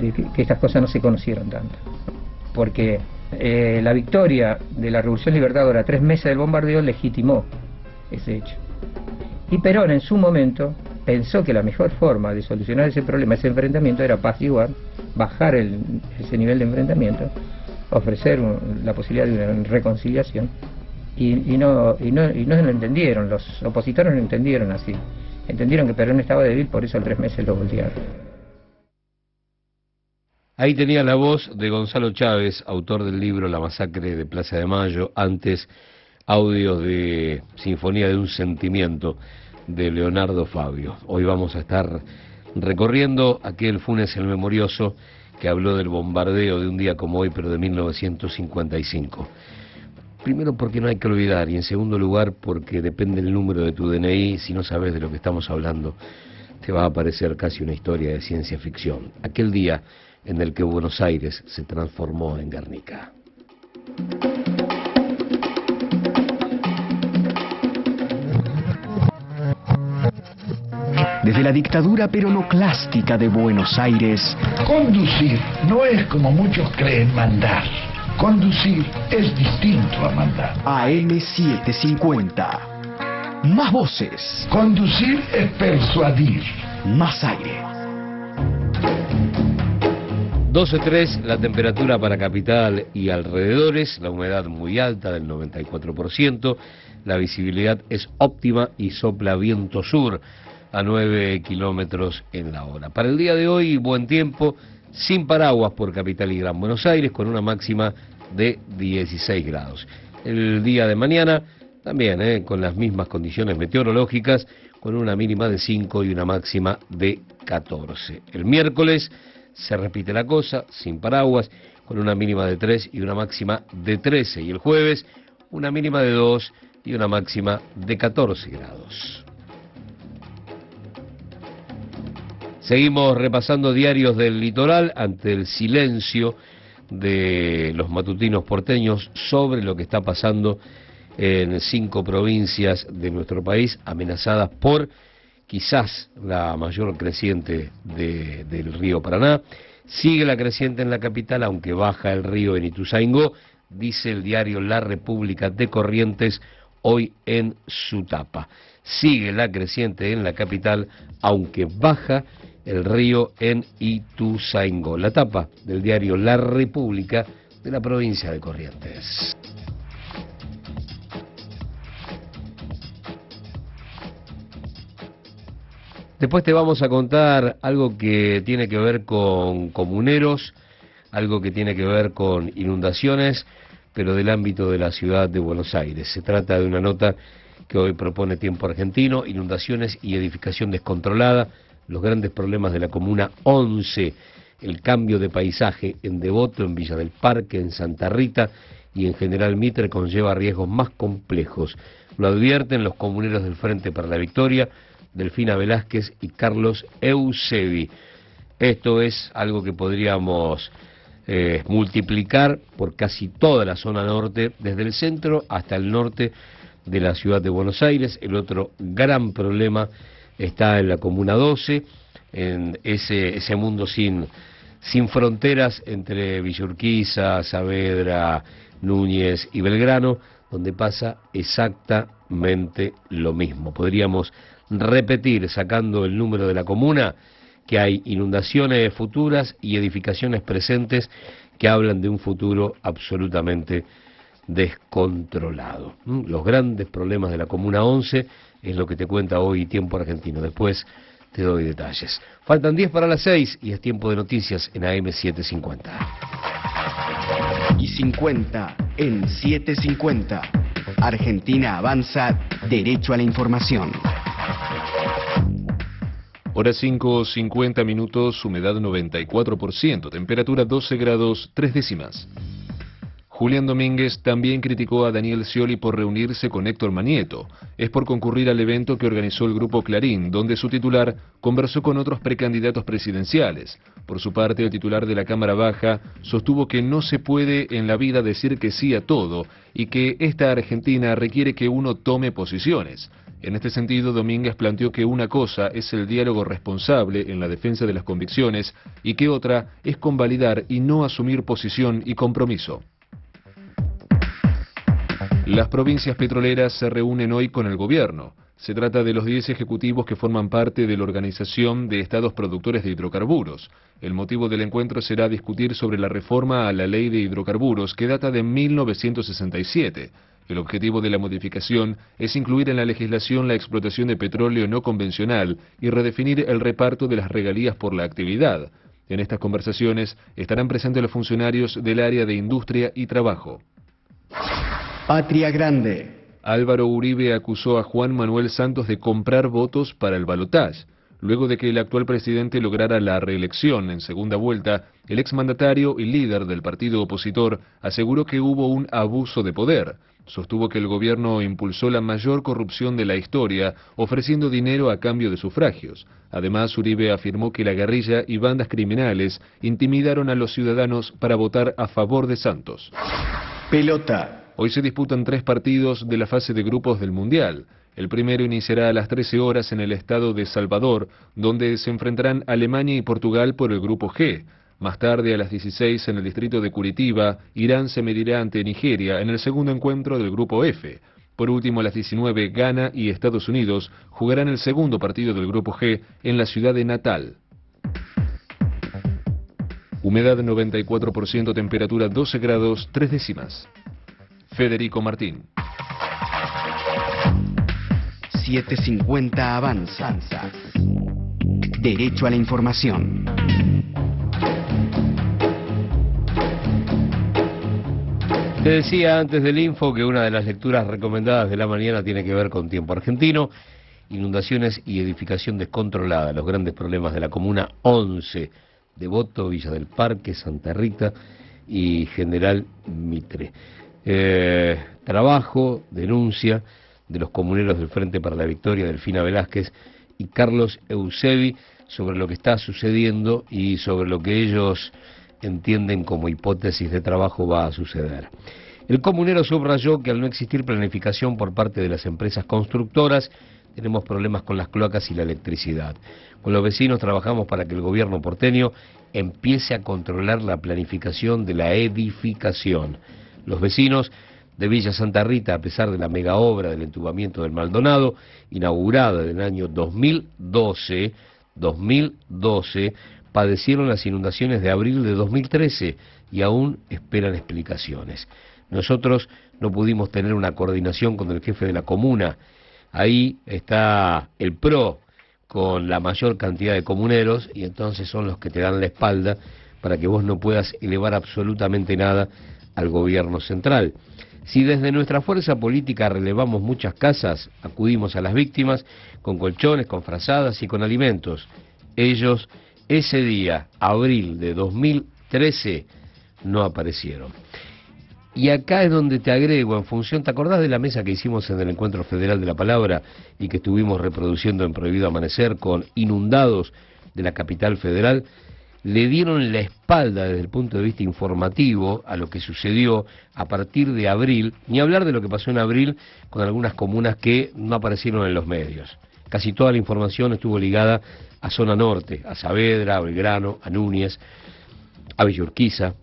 S4: de que, estas cosas no se conocieron tanto. Porque eh, la victoria de la Revolución Libertadora, tres meses del bombardeo, legitimó ese hecho. Y Perón en su momento pensó que la mejor forma de solucionar ese problema, ese enfrentamiento, era apaciguar, bajar el- ese nivel de enfrentamiento, ofrecer un- la posibilidad de una reconciliación. Y, no, y, no, y no lo entendieron, los opositores no entendieron así. Entendieron que Perón estaba débil, por eso en tres meses lo voltearon.
S1: Ahí tenía la voz de Gonzalo Chávez, autor del libro La masacre de Plaza de Mayo, antes audios de Sinfonía de un Sentimiento de Leonardo Fabio. Hoy vamos a estar recorriendo aquel Funes el Memorioso que habló del bombardeo de un día como hoy, pero de 1955. Primero porque no hay que olvidar y en segundo lugar porque depende el número de tu DNI, si no sabes de lo que estamos hablando, te va a parecer casi una historia de ciencia ficción. Aquel día en el que Buenos Aires se transformó en Guernica.
S2: Desde la dictadura peronoclástica de Buenos Aires,
S5: Conducir no es como muchos creen mandar. Conducir es distinto a mandar.
S2: AM750. Más voces,
S5: Conducir es persuadir.
S2: más aire.
S1: 12.3 la temperatura para capital y alrededores, la humedad muy alta del 94%, la visibilidad es óptima y sopla viento sur a 9 kilómetros en la hora. Para el día de hoy, buen tiempo, sin paraguas por capital y Gran Buenos Aires, con una máxima de 16 grados. El día de mañana, también eh, con las mismas condiciones meteorológicas, con una mínima de 5 y una máxima de 14. El miércoles se repite la cosa, sin paraguas, con una mínima de 3 y una máxima de 13. Y el jueves, una mínima de 2 y una máxima de 14 grados. Seguimos repasando diarios del litoral ante el silencio de los matutinos porteños sobre lo que está pasando en cinco provincias de nuestro país amenazadas por quizás la mayor creciente de- del río Paraná. Sigue la creciente en la capital, aunque baja el río en Ituzaingó, dice el diario La República de Corrientes hoy en su tapa. Sigue la creciente en la capital, aunque baja el río en Ituzaingó. La tapa del diario La República de la provincia de Corrientes. Después te vamos a contar algo que tiene que ver con comuneros, algo que tiene que ver con inundaciones, pero del ámbito de la ciudad de Buenos Aires. Se trata de una nota que hoy propone Tiempo Argentino, inundaciones y edificación descontrolada, los grandes problemas de la Comuna 11, el cambio de paisaje en Devoto, en Villa del Parque, en Santa Rita y en General Mitre conlleva riesgos más complejos. Lo advierten los comuneros del Frente para la Victoria, Delfina Velázquez y Carlos Eusebi. Esto es algo que podríamos eh, multiplicar por casi toda la zona norte, desde el centro hasta el norte de la ciudad de Buenos Aires. El otro gran problema está en la Comuna 12, en ese, ese mundo sin, sin fronteras entre Villurquiza, Saavedra, Núñez y Belgrano, donde pasa exactamente lo mismo. Podríamos repetir, sacando el número de la comuna, que hay inundaciones futuras y edificaciones presentes que hablan de un futuro absolutamente descontrolado. ¿Mm? Los grandes problemas de la Comuna 11 es lo que te cuenta hoy Tiempo Argentino. Después te doy detalles. Faltan 10 para las 6 y es tiempo de noticias en AM750.
S10: Y 50 en 750. Argentina avanza derecho a la información.
S11: Hora 5, 50 minutos, humedad 94%, temperatura 12 grados 3 décimas. Julián Domínguez también criticó a Daniel Scioli por reunirse con Héctor Manieto. Es por concurrir al evento que organizó el grupo Clarín, donde su titular conversó con otros precandidatos presidenciales. Por su parte, el titular de la Cámara Baja sostuvo que no se puede en la vida decir que sí a todo y que esta Argentina requiere que uno tome posiciones. En este sentido, Domínguez planteó que una cosa es el diálogo responsable en la defensa de las convicciones y que otra es convalidar y no asumir posición y compromiso. Las provincias petroleras se reúnen hoy con el gobierno. Se trata de los 10 ejecutivos que forman parte de la Organización de Estados Productores de Hidrocarburos. El motivo del encuentro será discutir sobre la reforma a la ley de hidrocarburos que data de 1967. El objetivo de la modificación es incluir en la legislación la explotación de petróleo no convencional y redefinir el reparto de las regalías por la actividad. En estas conversaciones estarán presentes los funcionarios del área de industria y trabajo.
S10: Patria Grande.
S11: Álvaro Uribe acusó a Juan Manuel Santos de comprar votos para el balotaje. Luego de que el actual presidente lograra la reelección en segunda vuelta, el exmandatario y líder del partido opositor aseguró que hubo un abuso de poder. Sostuvo que el gobierno impulsó la mayor corrupción de la historia, ofreciendo dinero a cambio de sufragios. Además, Uribe afirmó que la guerrilla y bandas criminales intimidaron a los ciudadanos para votar a favor de Santos.
S10: Pelota.
S11: Hoy se disputan tres partidos de la fase de grupos del Mundial. El primero iniciará a las 13 horas en el estado de Salvador, donde se enfrentarán Alemania y Portugal por el grupo G. Más tarde, a las 16, en el distrito de Curitiba, Irán se medirá ante Nigeria en el segundo encuentro del grupo F. Por último, a las 19, Ghana y Estados Unidos jugarán el segundo partido del grupo G en la ciudad de Natal. Humedad 94%, temperatura 12 grados 3 décimas. Federico Martín.
S10: 750 avanza. Derecho a la información.
S1: Te decía antes del info que una de las lecturas recomendadas de la mañana tiene que ver con tiempo argentino, inundaciones y edificación descontrolada, los grandes problemas de la comuna 11, Devoto, Villa del Parque, Santa Rita y General Mitre. Eh, trabajo, denuncia de los comuneros del Frente para la Victoria, Delfina Velázquez y Carlos Eusebi, sobre lo que está sucediendo y sobre lo que ellos entienden como hipótesis de trabajo va a suceder. El comunero subrayó que al no existir planificación por parte de las empresas constructoras, tenemos problemas con las cloacas y la electricidad. Con los vecinos trabajamos para que el gobierno porteño empiece a controlar la planificación de la edificación. Los vecinos de Villa Santa Rita, a pesar de la mega obra del entubamiento del Maldonado, inaugurada en el año 2012, 2012, padecieron las inundaciones de abril de 2013 y aún esperan explicaciones. Nosotros no pudimos tener una coordinación con el jefe de la comuna. Ahí está el PRO con la mayor cantidad de comuneros y entonces son los que te dan la espalda para que vos no puedas elevar absolutamente nada al gobierno central. Si desde nuestra fuerza política relevamos muchas casas, acudimos a las víctimas con colchones, con frazadas y con alimentos. Ellos, ese día, abril de 2013, no aparecieron. Y acá es donde te agrego, en función, ¿te acordás de la mesa que hicimos en el Encuentro Federal de la Palabra y que estuvimos reproduciendo en Prohibido Amanecer con inundados de la capital federal? Le dieron la espalda desde el punto de vista informativo a lo que sucedió a partir de abril, ni hablar de lo que pasó en abril con algunas comunas que no aparecieron en los medios. Casi toda la información estuvo ligada a zona norte, a Saavedra, a Belgrano, a Núñez, a Villurquiza,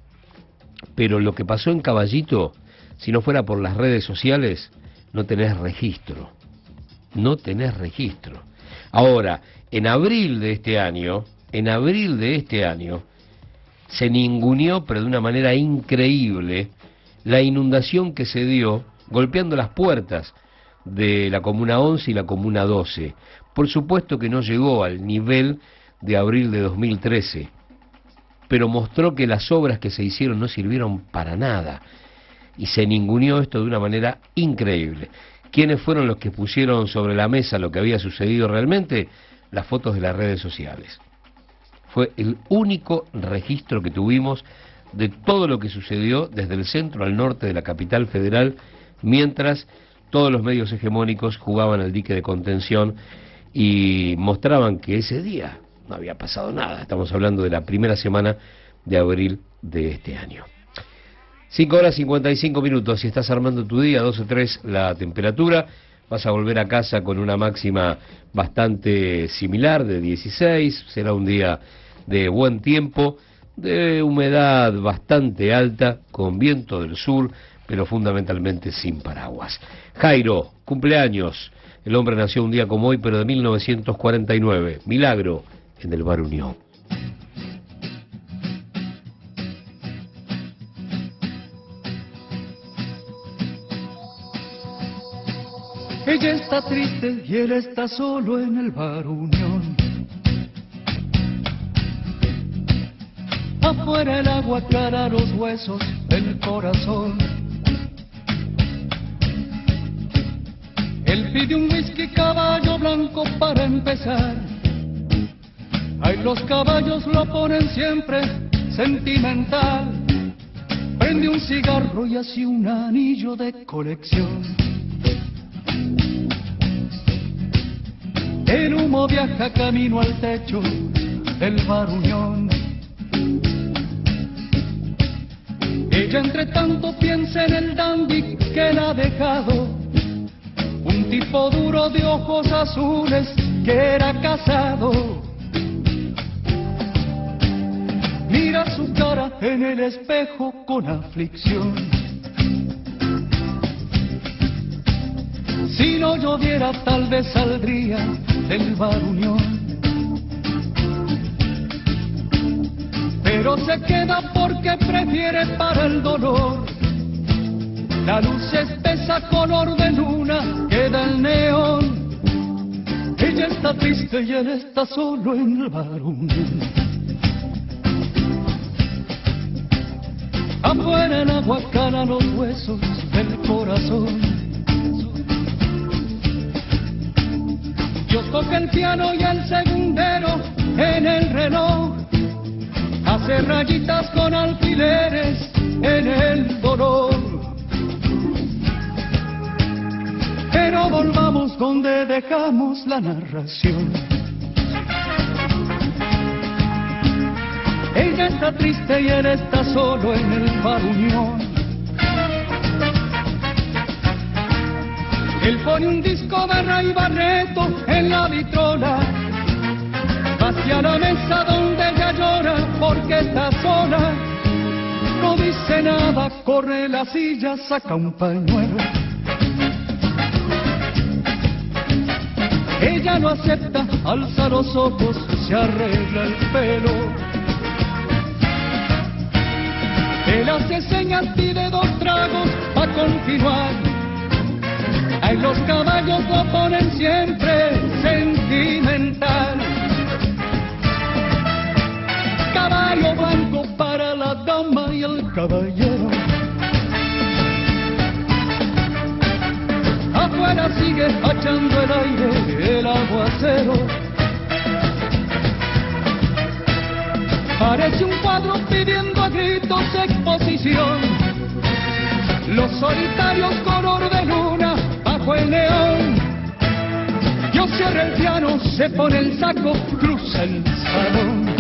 S1: pero lo que pasó en Caballito, si no fuera por las redes sociales, no tenés registro. No tenés registro. Ahora, en abril de este año, en abril de este año, se ninguneó, pero de una manera increíble, la inundación que se dio golpeando las puertas de la Comuna 11 y la Comuna 12. Por supuesto que no llegó al nivel de abril de 2013, pero mostró que las obras que se hicieron no sirvieron para nada. Y se ninguneó esto de una manera increíble. ¿Quiénes fueron los que pusieron sobre la mesa lo que había sucedido realmente? Las fotos de las redes sociales. Fue el único registro que tuvimos de todo lo que sucedió desde el centro al norte de la capital federal, mientras todos los medios hegemónicos jugaban al dique de contención y mostraban que ese día no había pasado nada. Estamos hablando de la primera semana de abril de este año. 5 horas 55 minutos, si estás armando tu día, 12 o 3 la temperatura, vas a volver a casa con una máxima bastante similar de 16, será un día de buen tiempo, de humedad bastante alta, con viento del sur, pero fundamentalmente sin paraguas. Jairo, cumpleaños. El hombre nació un día como hoy, pero de 1949. Milagro, en el Bar Unión.
S3: Ella está triste y él está solo en el Bar Unión. Afuera el agua aclara los huesos del corazón. Él pide un whisky caballo blanco para empezar. Ay, los caballos lo ponen siempre sentimental. Prende un cigarro y así un anillo de colección. El humo viaja camino al techo del bar Ella entre tanto piensa en el dandy que la ha dejado. Un tipo duro de ojos azules que era casado. Mira su cara en el espejo con aflicción. Si no lloviera tal vez saldría del bar Unión. Pero se queda porque prefiere para el dolor la luz espesa color de luna que da el neón. Ella está triste y él está solo en el bar Unión. Afuera el agua cala los huesos del corazón. Dios toca el piano y el segundero en el reloj. Hace rayitas con alfileres en el dolor. Pero volvamos donde dejamos la narración. Ella está triste y él está solo en el bar Unión. Él pone un disco de Ray Barreto en la vitrola, hacia la mesa donde llora porque está sola. No dice nada, corre la silla, saca un pañuelo. Ella no acepta, alza los ojos, se arregla el pelo. Él hace señas, pide dos tragos para continuar. Ay, los caballos lo ponen siempre sentimental. Caballo blanco para la dama y el caballero. Afuera sigue echando el aire el aguacero. Parece un cuadro pidiendo a gritos exposición. Los solitarios color de luna bajo el león. Yo cierra el piano, se pone el saco, cruza el salón.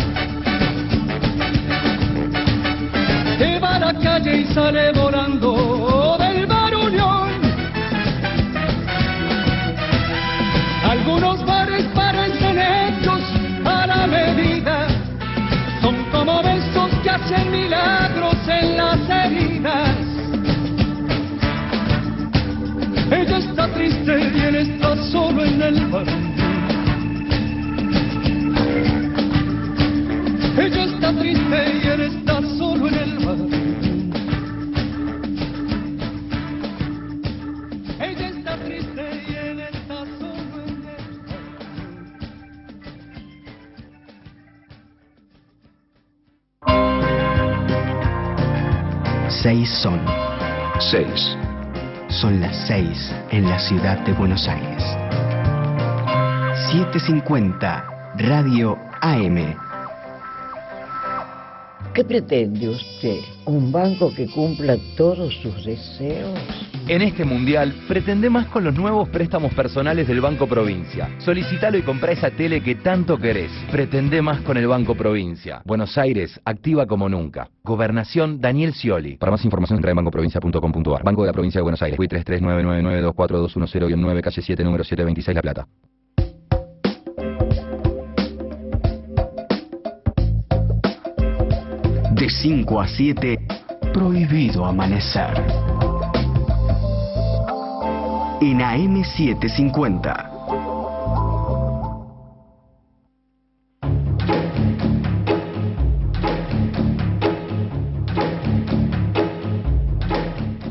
S3: Se va a la calle y sale volando del bar Unión. Algunos bares parecen hechos a la medida. Son como besos que hacen milagros en las heridas. Ella está triste y él está solo en el bar. Ella está triste y él está
S10: Seis son.
S5: Seis.
S10: Son las seis en la ciudad de Buenos Aires. 750 Radio AM.
S12: ¿Qué pretende usted? ¿Un banco que cumpla todos sus deseos?
S13: En este mundial, pretende más con los nuevos préstamos personales del Banco Provincia. Solicitalo y compra esa tele que tanto querés. Pretende más con el Banco Provincia. Buenos Aires, activa como nunca. Gobernación Daniel Scioli. Para más información entra en bancoprovincia.com.ar. Banco de la Provincia de Buenos Aires. Fui 33999242210 calle 7, número 726 La Plata.
S10: De 5 a 7, prohibido amanecer. En AM750.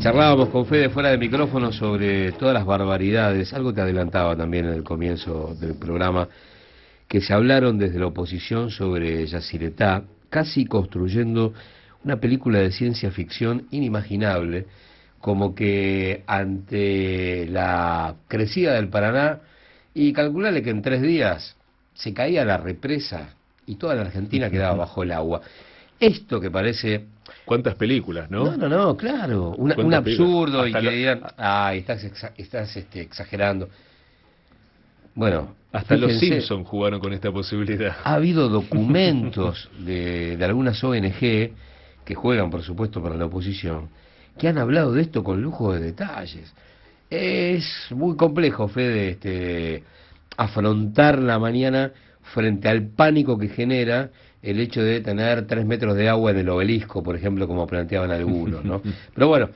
S1: Charlábamos con Fede fuera de micrófono sobre todas las barbaridades, algo te adelantaba también en el comienzo del programa, que se hablaron desde la oposición sobre Yacyretá, casi construyendo una película de ciencia ficción inimaginable, como que ante la crecida del Paraná, y calcularle que en tres días se caía la represa y toda la Argentina quedaba bajo el agua. Esto que parece
S11: ¿Cuántas películas, no?
S1: no, no, no, claro. Una- un absurdo y que
S11: lo-
S1: digan, ay, estás, exa- estás este, exagerando. Bueno,
S11: Hasta los Simpson jugaron con esta posibilidad.
S1: Ha habido documentos de, de algunas ONG que juegan, por supuesto, para la oposición, que han hablado de esto con lujo de detalles. Es muy complejo, Fede, este, afrontar la mañana frente al pánico que genera el hecho de tener tres metros de agua en el obelisco, por ejemplo, como planteaban algunos, ¿no? <laughs> Pero bueno,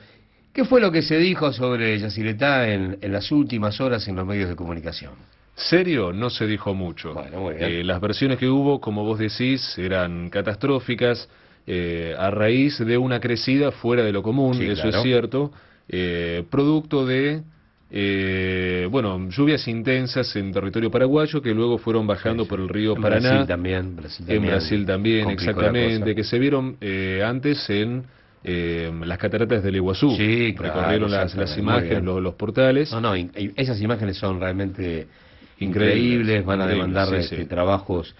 S1: ¿qué fue lo que se dijo sobre Yacyretá en, en las últimas horas en los medios de comunicación?
S11: Serio, no se dijo mucho.
S1: bien.
S11: Eh, las versiones que hubo, como vos decís, eran catastróficas eh, a raíz de una crecida fuera de lo común,
S1: Sí,
S11: eso
S1: claro.
S11: es cierto, eh, producto de, eh, bueno, lluvias intensas en territorio paraguayo que luego fueron bajando por el río
S1: En
S11: Paraná.
S1: Brasil también, Brasil
S11: En Brasil también, exactamente, que se vieron eh, antes en eh, las cataratas del Iguazú.
S1: Sí, claro,
S11: Recorrieron las, las imágenes, los, los portales.
S1: No, no, esas imágenes son realmente
S11: Increíbles,
S1: increíbles, van a demandar
S11: sí,
S1: este, trabajos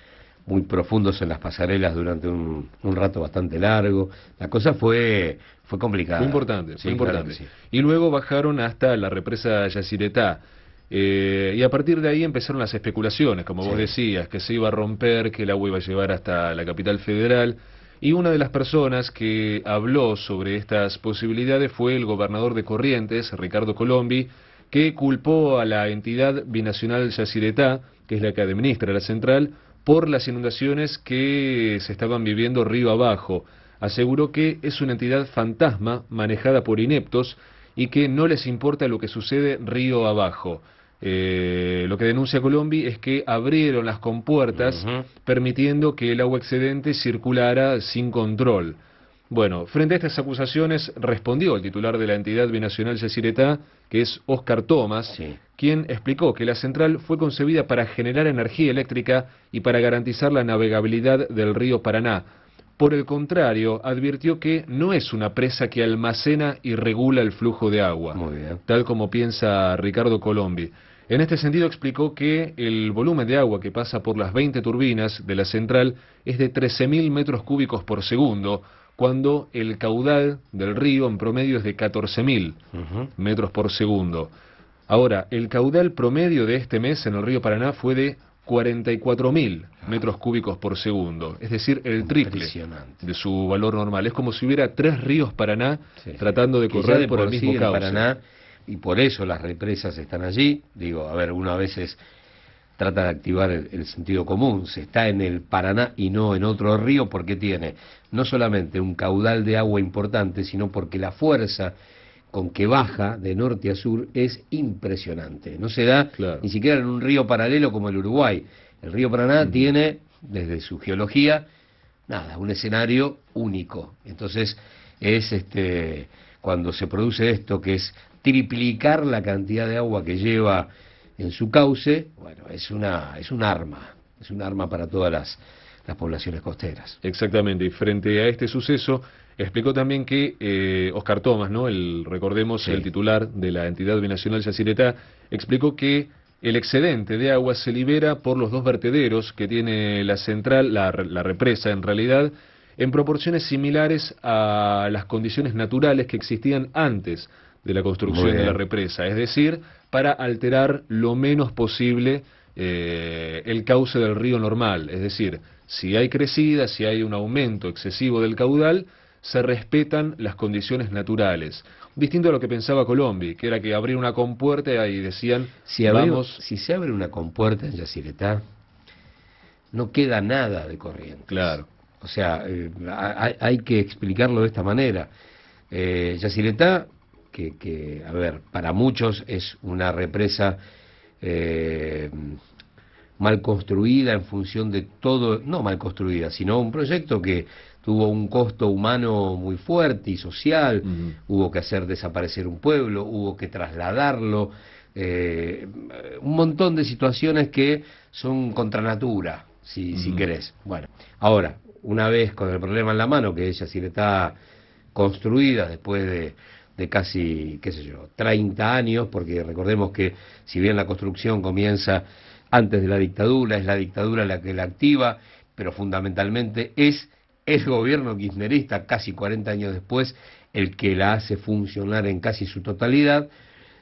S1: muy profundos en las pasarelas durante un, un rato bastante largo. La cosa fue fue complicada.
S11: Fue importante,
S1: Sí,
S11: fue importante.
S1: sí.
S11: Y luego bajaron hasta la represa Yacyretá. Eh, y a partir de ahí empezaron las especulaciones, como vos decías, que se iba a romper, que el agua iba a llevar hasta la capital federal. Y una de las personas que habló sobre estas posibilidades fue el gobernador de Corrientes, Ricardo Colombi, que culpó a la entidad binacional Yacyretá, que es la que administra la central, por las inundaciones que se estaban viviendo río abajo. Aseguró que es una entidad fantasma manejada por ineptos y que no les importa lo que sucede río abajo. Eh, lo que denuncia Colombi es que abrieron las compuertas permitiendo que el agua excedente circulara sin control. Bueno, frente a estas acusaciones respondió el titular de la entidad binacional Yacyretá, que es Oscar Thomas, quien explicó que la central fue concebida para generar energía eléctrica y para garantizar la navegabilidad del río Paraná. Por el contrario, advirtió que no es una presa que almacena y regula el flujo de agua, tal como piensa Ricardo Colombi. En este sentido explicó que el volumen de agua que pasa por las 20 turbinas de la central es de 13.000 metros cúbicos por segundo, cuando el caudal del río en promedio es de 14.000 metros por segundo. Ahora, el caudal promedio de este mes en el río Paraná fue de 44.000 metros cúbicos por segundo, es decir, el triple de su valor normal. Es como si hubiera tres ríos Paraná tratando de correr por, el mismo cauce.
S1: Paraná y por eso las represas están allí. Digo, a ver, uno a veces trata de activar el, sentido común. Se está en el Paraná y no en otro río porque tiene no solamente un caudal de agua importante, sino porque la fuerza con que baja de norte a sur es impresionante. No se da ni siquiera en un río paralelo como el Uruguay. El río Paraná tiene, desde su geología, nada, un escenario único. Entonces, es este cuando se produce esto que es triplicar la cantidad de agua que lleva en su cauce, bueno, es una, es un arma, es un arma para todas las, las poblaciones costeras.
S11: Exactamente, y frente a este suceso, explicó también que eh, Oscar Tomás, ¿no? el, recordemos, el titular de la entidad binacional Yacyretá, explicó que el excedente de agua se libera por los dos vertederos que tiene la central, la, la represa en realidad, en proporciones similares a las condiciones naturales que existían antes de la construcción de la represa, es decir, para alterar lo menos posible eh, el cauce del río normal, es decir, si hay crecida, si hay un aumento excesivo del caudal, se respetan las condiciones naturales. Distinto a lo que pensaba Colombi, que era que abrir una compuerta y decían,
S1: si, vamos... si se abre una compuerta en Yacyretá, no queda nada de corriente.
S11: Claro.
S1: O sea, eh, hay, que explicarlo de esta manera. Eh, Yacyretá que, a ver, para muchos es una represa eh, mal construida en función de todo, no mal construida, sino un proyecto que tuvo un costo humano muy fuerte y social, hubo que hacer desaparecer un pueblo, hubo que trasladarlo, eh, un montón de situaciones que son contra natura, si, si querés. Bueno, ahora, una vez con el problema en la mano, que ella sí le está construida después de de casi, qué sé yo, 30 años, porque recordemos que si bien la construcción comienza antes de la dictadura, es la dictadura la que la activa, pero fundamentalmente es el gobierno kirchnerista, casi 40 años después, el que la hace funcionar en casi su totalidad.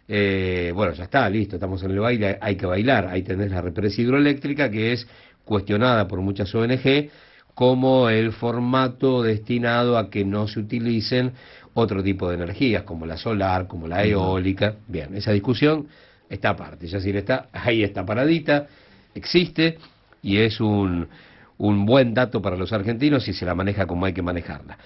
S1: Eh, bueno, ya está, listo, estamos en el baile, hay que bailar. Ahí tenés la represa hidroeléctrica que es cuestionada por muchas ONG como el formato destinado a que no se utilicen otro tipo de energías, como la solar, como la eólica. Bien, esa discusión está aparte, ya decir, está, ahí está paradita, existe y es un, un buen dato para los argentinos si se la maneja como hay que manejarla.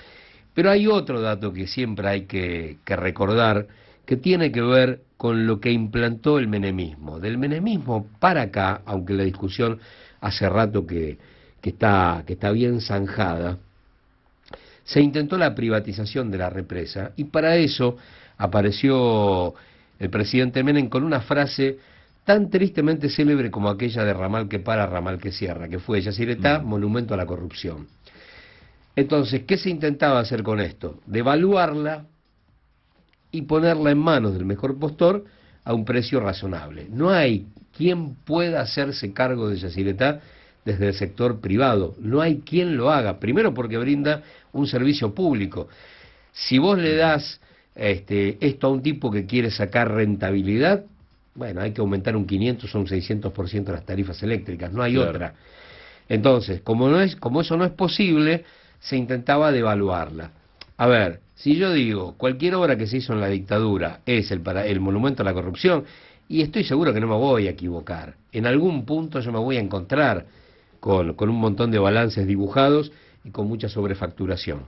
S1: Pero hay otro dato que siempre hay que, que recordar, que tiene que ver con lo que implantó el menemismo. Del menemismo para acá, aunque la discusión hace rato que, que, está, que está bien zanjada, se intentó la privatización de la represa y para eso apareció el presidente Menem con una frase tan tristemente célebre como aquella de ramal que para, ramal que cierra, que fue Yacyretá, mm. monumento a la corrupción. Entonces, ¿qué se intentaba hacer con esto? Devaluarla y ponerla en manos del mejor postor a un precio razonable. No hay quien pueda hacerse cargo de Yacyretá desde el sector privado. No hay quien lo haga. Primero porque brinda un servicio público. Si vos le das este, esto a un tipo que quiere sacar rentabilidad, bueno, hay que aumentar un 500 o un 600% las tarifas eléctricas, no hay otra. Entonces, como, no es, como eso no es posible, se intentaba devaluarla. A ver, si yo digo, cualquier obra que se hizo en la dictadura es el, para, el monumento a la corrupción, y estoy seguro que no me voy a equivocar, en algún punto yo me voy a encontrar con, con un montón de balances dibujados y con mucha sobrefacturación.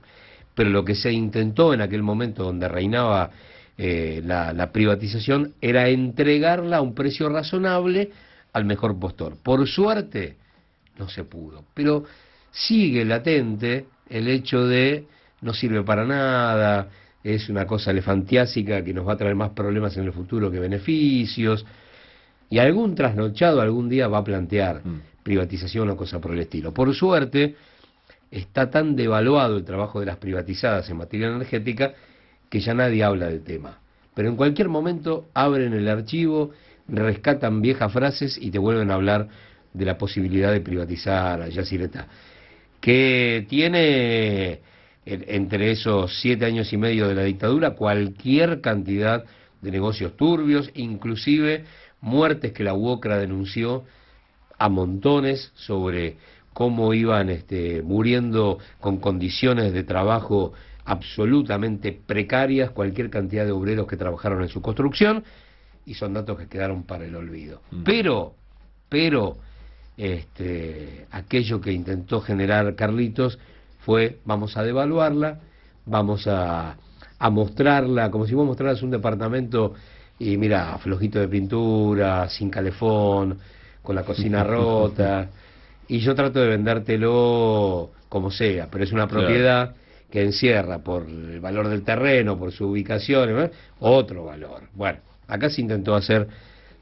S1: Pero lo que se intentó en aquel momento donde reinaba eh, la, la privatización era entregarla a un precio razonable al mejor postor. Por suerte no se pudo, pero sigue latente el hecho de no sirve para nada, es una cosa elefantiásica que nos va a traer más problemas en el futuro que beneficios, y algún trasnochado algún día va a plantear privatización o cosa por el estilo. Por suerte, está tan devaluado el trabajo de las privatizadas en materia energética que ya nadie habla del tema. Pero en cualquier momento abren el archivo, rescatan viejas frases y te vuelven a hablar de la posibilidad de privatizar a Yacireta, que tiene entre esos siete años y medio de la dictadura cualquier cantidad de negocios turbios, inclusive muertes que la UOCRA denunció a montones sobre cómo iban este, muriendo con condiciones de trabajo absolutamente precarias cualquier cantidad de obreros que trabajaron en su construcción y son datos que quedaron para el olvido. Pero, pero, este, aquello que intentó generar Carlitos fue vamos a devaluarla, vamos a, a mostrarla, como si vos mostraras un departamento y mira, flojito de pintura, sin calefón, con la cocina <laughs> rota, y yo trato de vendértelo como sea, pero es una propiedad que encierra por el valor del terreno, por su ubicación, ¿eh? otro valor. Bueno, acá se intentó hacer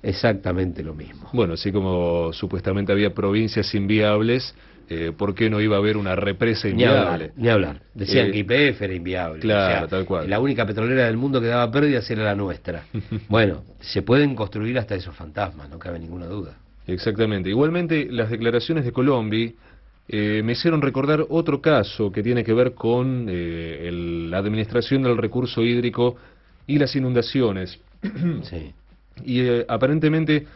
S1: exactamente lo mismo.
S11: Bueno, así como supuestamente había provincias inviables, eh, ¿por qué no iba a haber una represa
S1: Ni
S11: inviable?
S1: hablar, ni hablar. Decían
S11: Eh,
S1: que IPF era inviable.
S11: claro,
S1: o sea,
S11: tal cual.
S1: La única petrolera del mundo que daba pérdidas era la nuestra. <laughs> bueno, se pueden construir hasta esos fantasmas, no cabe ninguna duda.
S11: Exactamente. Igualmente, las declaraciones de Colombi eh, me hicieron recordar otro caso que tiene que ver con eh, el- la administración del recurso hídrico y las inundaciones. <clears throat>
S1: sí.
S11: Y eh, aparentemente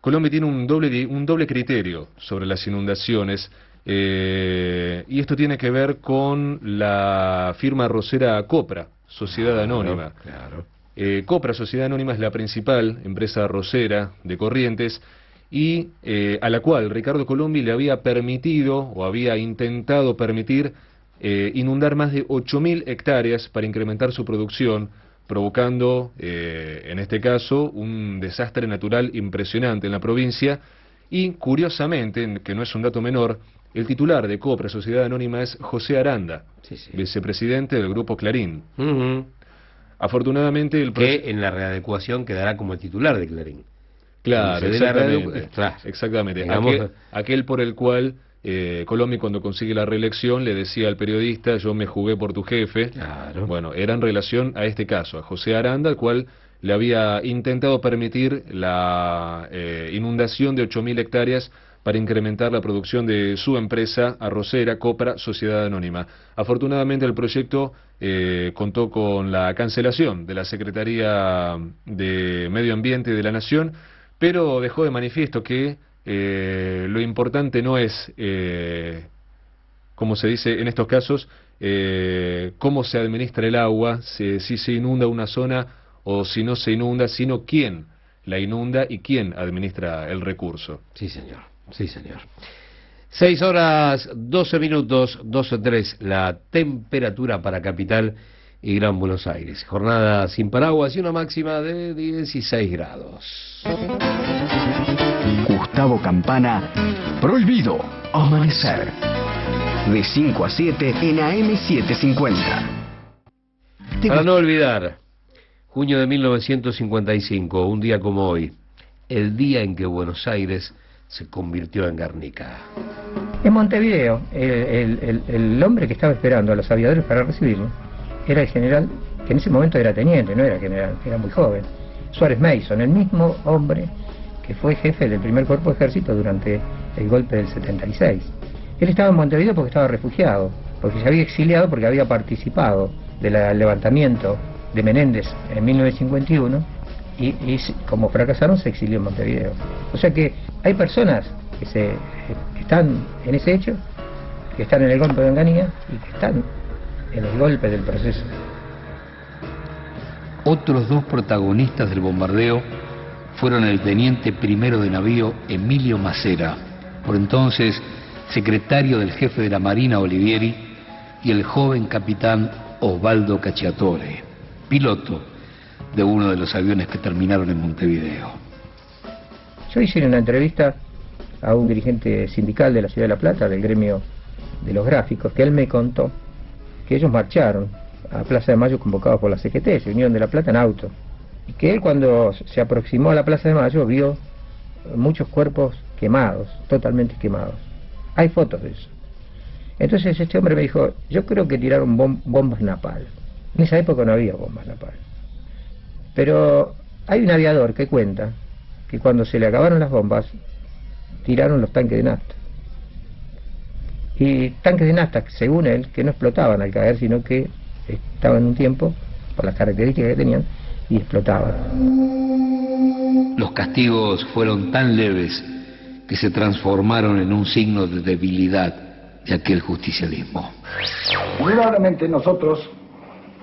S11: Colombia tiene un doble, un doble criterio sobre las inundaciones. eh, y esto tiene que ver con la firma rosera Copra, Sociedad Anónima.
S1: Claro.
S11: Eh, Copra, Sociedad Anónima, es la principal empresa rosera de Corrientes y eh, a la cual Ricardo Colombi le había permitido o había intentado permitir eh, inundar más de 8.000 hectáreas para incrementar su producción, provocando, eh, en este caso, un desastre natural impresionante en la provincia. Y, curiosamente, que no es un dato menor, el titular de Copra, Sociedad Anónima, es José Aranda, vicepresidente del Grupo Clarín. Afortunadamente, el
S1: Que en la readecuación quedará como el titular de Clarín.
S11: Claro, exactamente.
S1: claro.
S11: exactamente. Aquel, aquel por el cual eh, Colombia cuando consigue la reelección le decía al periodista, yo me jugué por tu jefe. Bueno, era en relación a este caso, a José Aranda, al cual le había intentado permitir la eh, inundación de 8.000 hectáreas para incrementar la producción de su empresa arrocera Copra Sociedad Anónima. Afortunadamente el proyecto eh, contó con la cancelación de la Secretaría de Medio Ambiente de la Nación, pero dejó de manifiesto que eh, lo importante no es, eh, como se dice en estos casos, eh, cómo se administra el agua, si, si se inunda una zona o si no se inunda, sino quién la inunda y quién administra el recurso.
S1: Sí, señor. Sí, señor. 6 horas 12 minutos, 12.3, la temperatura para Capital y Gran Buenos Aires. Jornada sin paraguas y una máxima de 16 grados.
S10: Gustavo Campana, Prohibido Amanecer. De 5 a 7 en AM750.
S1: Para no olvidar, junio de 1955, un día como hoy, el día en que Buenos Aires se convirtió en Guernica.
S4: En Montevideo, el, el- el- el hombre que estaba esperando a los aviadores para recibirlo era el general, que en ese momento era teniente, no era general, era muy joven, Suárez Mason, el mismo hombre que fue jefe del primer cuerpo de ejército durante el golpe del 76. Él estaba en Montevideo porque estaba refugiado, porque se había exiliado porque había participado del levantamiento de Menéndez en 1951 y, y como fracasaron se exilió en Montevideo. O sea que hay personas que, se, que están en ese hecho que están en el golpe de Onganía y que están en el golpe del proceso.
S1: Otros dos protagonistas del bombardeo fueron el teniente primero de navío Emilio Macera, por entonces secretario del jefe de la Marina Olivieri, y el joven capitán Osvaldo Cacciatore, piloto de uno de los aviones que terminaron en Montevideo.
S4: Yo hice una entrevista a un dirigente sindical de la ciudad de La Plata, del gremio de los gráficos, que él me contó que ellos marcharon a Plaza de Mayo convocados por la CGT, se unieron de La Plata en auto, y que él cuando se aproximó a la Plaza de Mayo vio muchos cuerpos quemados, totalmente quemados. Hay fotos de eso. Entonces este hombre me dijo, yo creo que tiraron bom- bombas napal. En esa época no había bombas napal. Pero hay un aviador que cuenta que cuando se le acabaron las bombas, tiraron los tanques de nafta. Y tanques de nafta, según él, que no explotaban al caer, sino que estaban un tiempo, por las características que tenían, y explotaban.
S1: Los castigos fueron tan leves que se transformaron en un signo de debilidad de aquel justicialismo.
S9: Indudablemente nosotros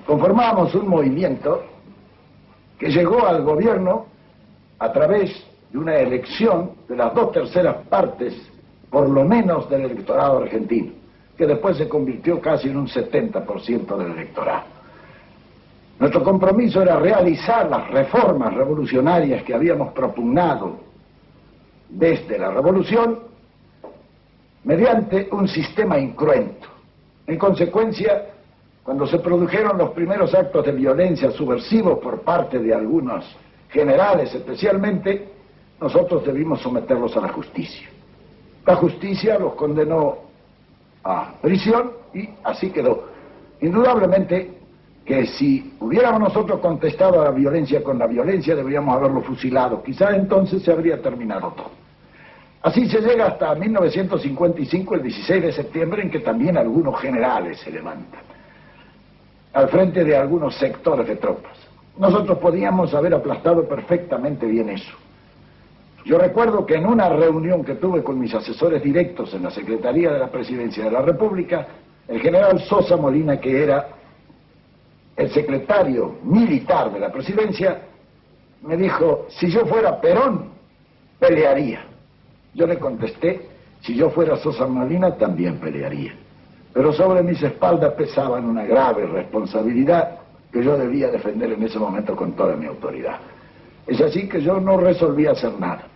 S9: conformamos un movimiento que llegó al gobierno a través de una elección de las dos terceras partes, por lo menos del electorado argentino, que después se convirtió casi en un 70% del electorado. Nuestro compromiso era realizar las reformas revolucionarias que habíamos propugnado desde la revolución mediante un sistema incruento. En consecuencia, cuando se produjeron los primeros actos de violencia subversivos por parte de algunos generales especialmente, nosotros debimos someterlos a la justicia. La justicia los condenó a prisión y así quedó. Indudablemente que si hubiéramos nosotros contestado a la violencia con la violencia, deberíamos haberlo fusilado. Quizá entonces se habría terminado todo. Así se llega hasta 1955, el 16 de septiembre, en que también algunos generales se levantan al frente de algunos sectores de tropas. Nosotros podíamos haber aplastado perfectamente bien eso. Yo recuerdo que en una reunión que tuve con mis asesores directos en la Secretaría de la Presidencia de la República, el general Sosa Molina, que era el secretario militar de la presidencia, me dijo, si yo fuera Perón, pelearía. Yo le contesté, si yo fuera Sosa Molina, también pelearía. Pero sobre mis espaldas pesaban una grave responsabilidad que yo debía defender en ese momento con toda mi autoridad. Es así que yo no resolví hacer nada.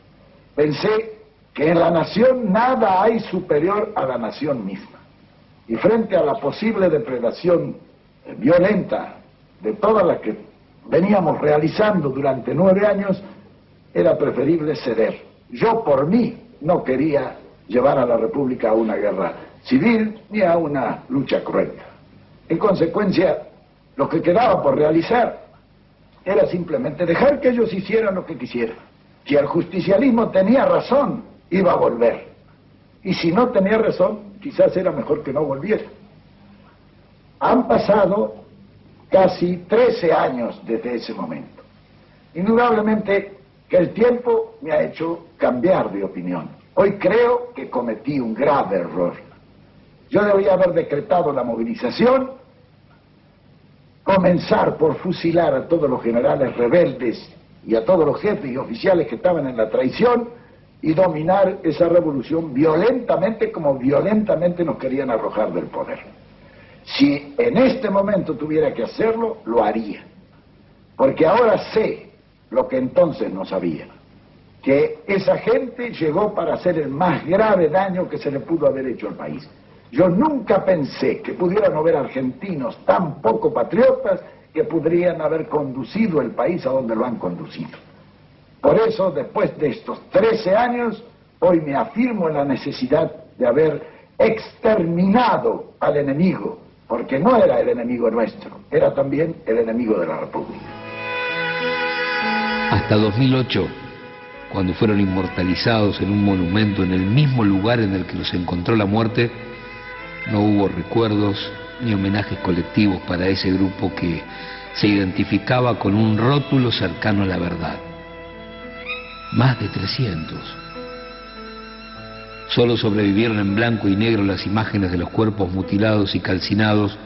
S9: Pensé que en la nación nada hay superior a la nación misma. Y frente a la posible depredación violenta de todas las que veníamos realizando durante nueve años, era preferible ceder. Yo por mí no quería llevar a la República a una guerra civil ni a una lucha cruenta. En consecuencia, lo que quedaba por realizar era simplemente dejar que ellos hicieran lo que quisieran. Si el justicialismo tenía razón, iba a volver. Y si no tenía razón, quizás era mejor que no volviera. Han pasado casi 13 años desde ese momento. Indudablemente que el tiempo me ha hecho cambiar de opinión. Hoy creo que cometí un grave error. Yo debería haber decretado la movilización, comenzar por fusilar a todos los generales rebeldes y a todos los jefes y oficiales que estaban en la traición y dominar esa revolución violentamente como violentamente nos querían arrojar del poder. Si en este momento tuviera que hacerlo, lo haría. Porque ahora sé lo que entonces no sabía. Que esa gente llegó para hacer el más grave daño que se le pudo haber hecho al país. Yo nunca pensé que pudieran haber argentinos tan poco patriotas que podrían haber conducido el país a donde lo han conducido. Por eso, después de estos 13 años, hoy me afirmo en la necesidad de haber exterminado al enemigo, porque no era el enemigo nuestro, era también el enemigo de la República.
S1: Hasta 2008, cuando fueron inmortalizados en un monumento en el mismo lugar en el que los encontró la muerte, no hubo recuerdos ni homenajes colectivos para ese grupo que se identificaba con un rótulo cercano a la verdad. Más de 300. Solo sobrevivieron en blanco y negro las imágenes de los cuerpos mutilados y calcinados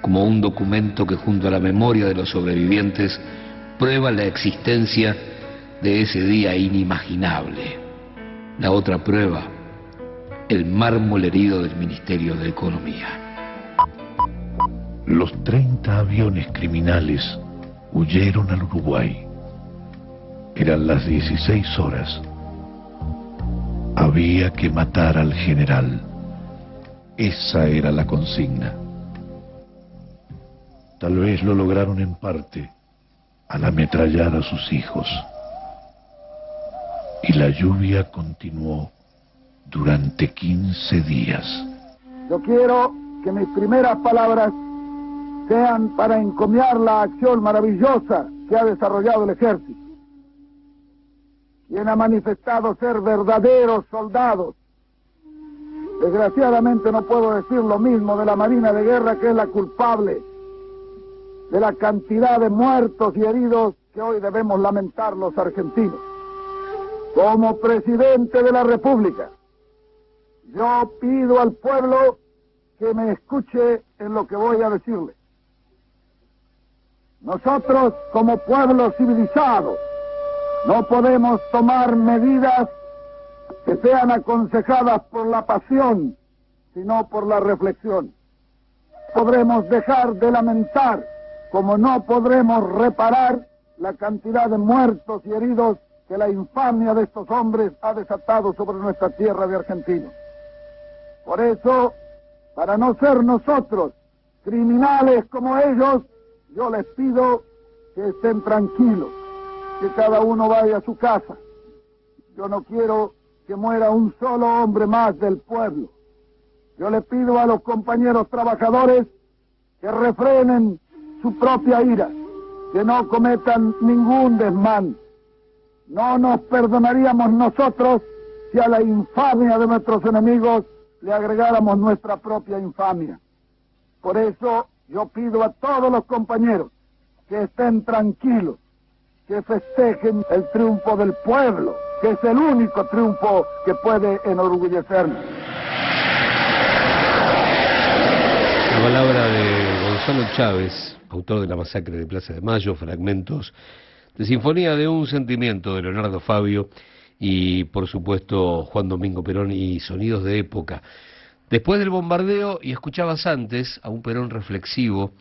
S1: como un documento que junto a la memoria de los sobrevivientes prueba la existencia de ese día inimaginable. La otra prueba, el mármol herido del Ministerio de Economía.
S5: Los 30 aviones criminales huyeron al Uruguay. Eran las 16 horas. Había que matar al general. Esa era la consigna. Tal vez lo lograron en parte al ametrallar a sus hijos. Y la lluvia continuó durante 15 días.
S8: Yo quiero que mis primeras palabras sean para encomiar la acción maravillosa que ha desarrollado el ejército, quien ha manifestado ser verdaderos soldados. Desgraciadamente no puedo decir lo mismo de la Marina de Guerra, que es la culpable de la cantidad de muertos y heridos que hoy debemos lamentar los argentinos. Como presidente de la República, yo pido al pueblo que me escuche en lo que voy a decirle. Nosotros, como pueblo civilizado, no podemos tomar medidas que sean aconsejadas por la pasión, sino por la reflexión. Podremos dejar de lamentar como no podremos reparar la cantidad de muertos y heridos que la infamia de estos hombres ha desatado sobre nuestra tierra de Argentina. Por eso, para no ser nosotros criminales como ellos, yo les pido que estén tranquilos, que cada uno vaya a su casa. Yo no quiero que muera un solo hombre más del pueblo. Yo le pido a los compañeros trabajadores que refrenen su propia ira, que no cometan ningún desmán. No nos perdonaríamos nosotros si a la infamia de nuestros enemigos le agregáramos nuestra propia infamia. Por eso yo pido a todos los compañeros que estén tranquilos, que festejen el triunfo del pueblo, que es el único triunfo que puede enorgullecernos.
S1: La palabra de Gonzalo Chávez, autor de la masacre de Plaza de Mayo, fragmentos de Sinfonía de un Sentimiento de Leonardo Fabio y por supuesto Juan Domingo Perón y Sonidos de Época. Después del bombardeo, y escuchabas antes a un Perón reflexivo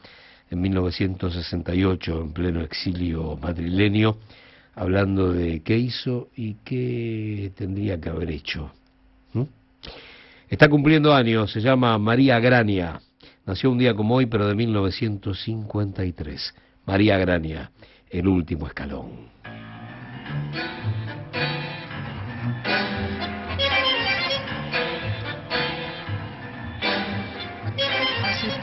S1: en 1968, en pleno exilio madrileño, hablando de qué hizo y qué tendría que haber hecho. ¿Mm? Está cumpliendo años, se llama María Grania. Nació un día como hoy, pero de 1953. María Grania, el último escalón.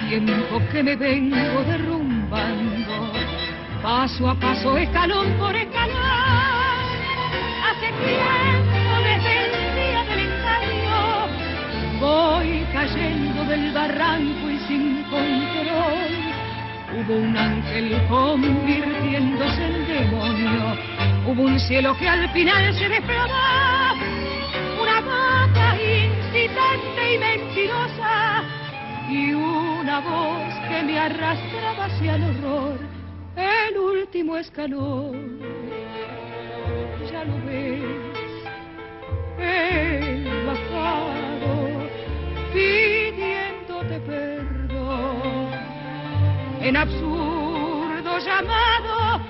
S7: Tiempo que me vengo derrumbando, paso a paso, escalón por escalón. Hace tiempo desde el día del engaño, voy cayendo del barranco y sin control. Hubo un ángel convirtiéndose en demonio, hubo un cielo que al final se desplomó, una boca incitante y mentirosa y una voz que me arrastraba hacia el horror, el último escalón. Ya lo ves, he bajado pidiéndote perdón. En absurdo llamado,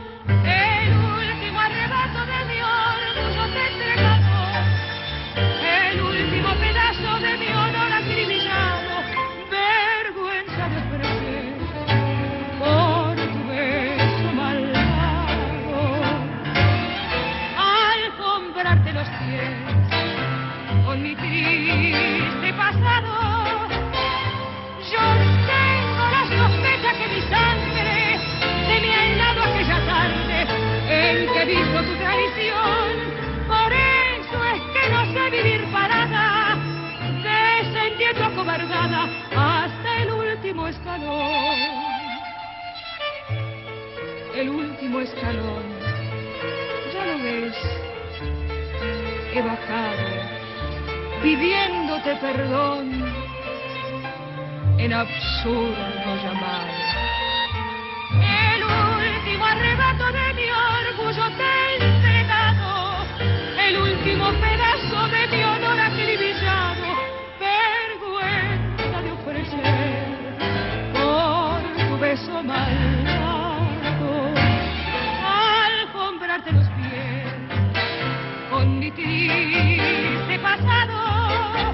S7: tarde en que visto tu traición. Por eso es que no sé vivir parada descendiendo acobardada hasta el último escalón. El último escalón, ya lo ves, he bajado pidiéndote perdón en absurdo llamado. Arrebato de mi orgullo te he entregado, el último pedazo de mi honor acribillado, vergüenza de ofrecer por tu beso malvado, alfombrarte los pies con mi triste pasado.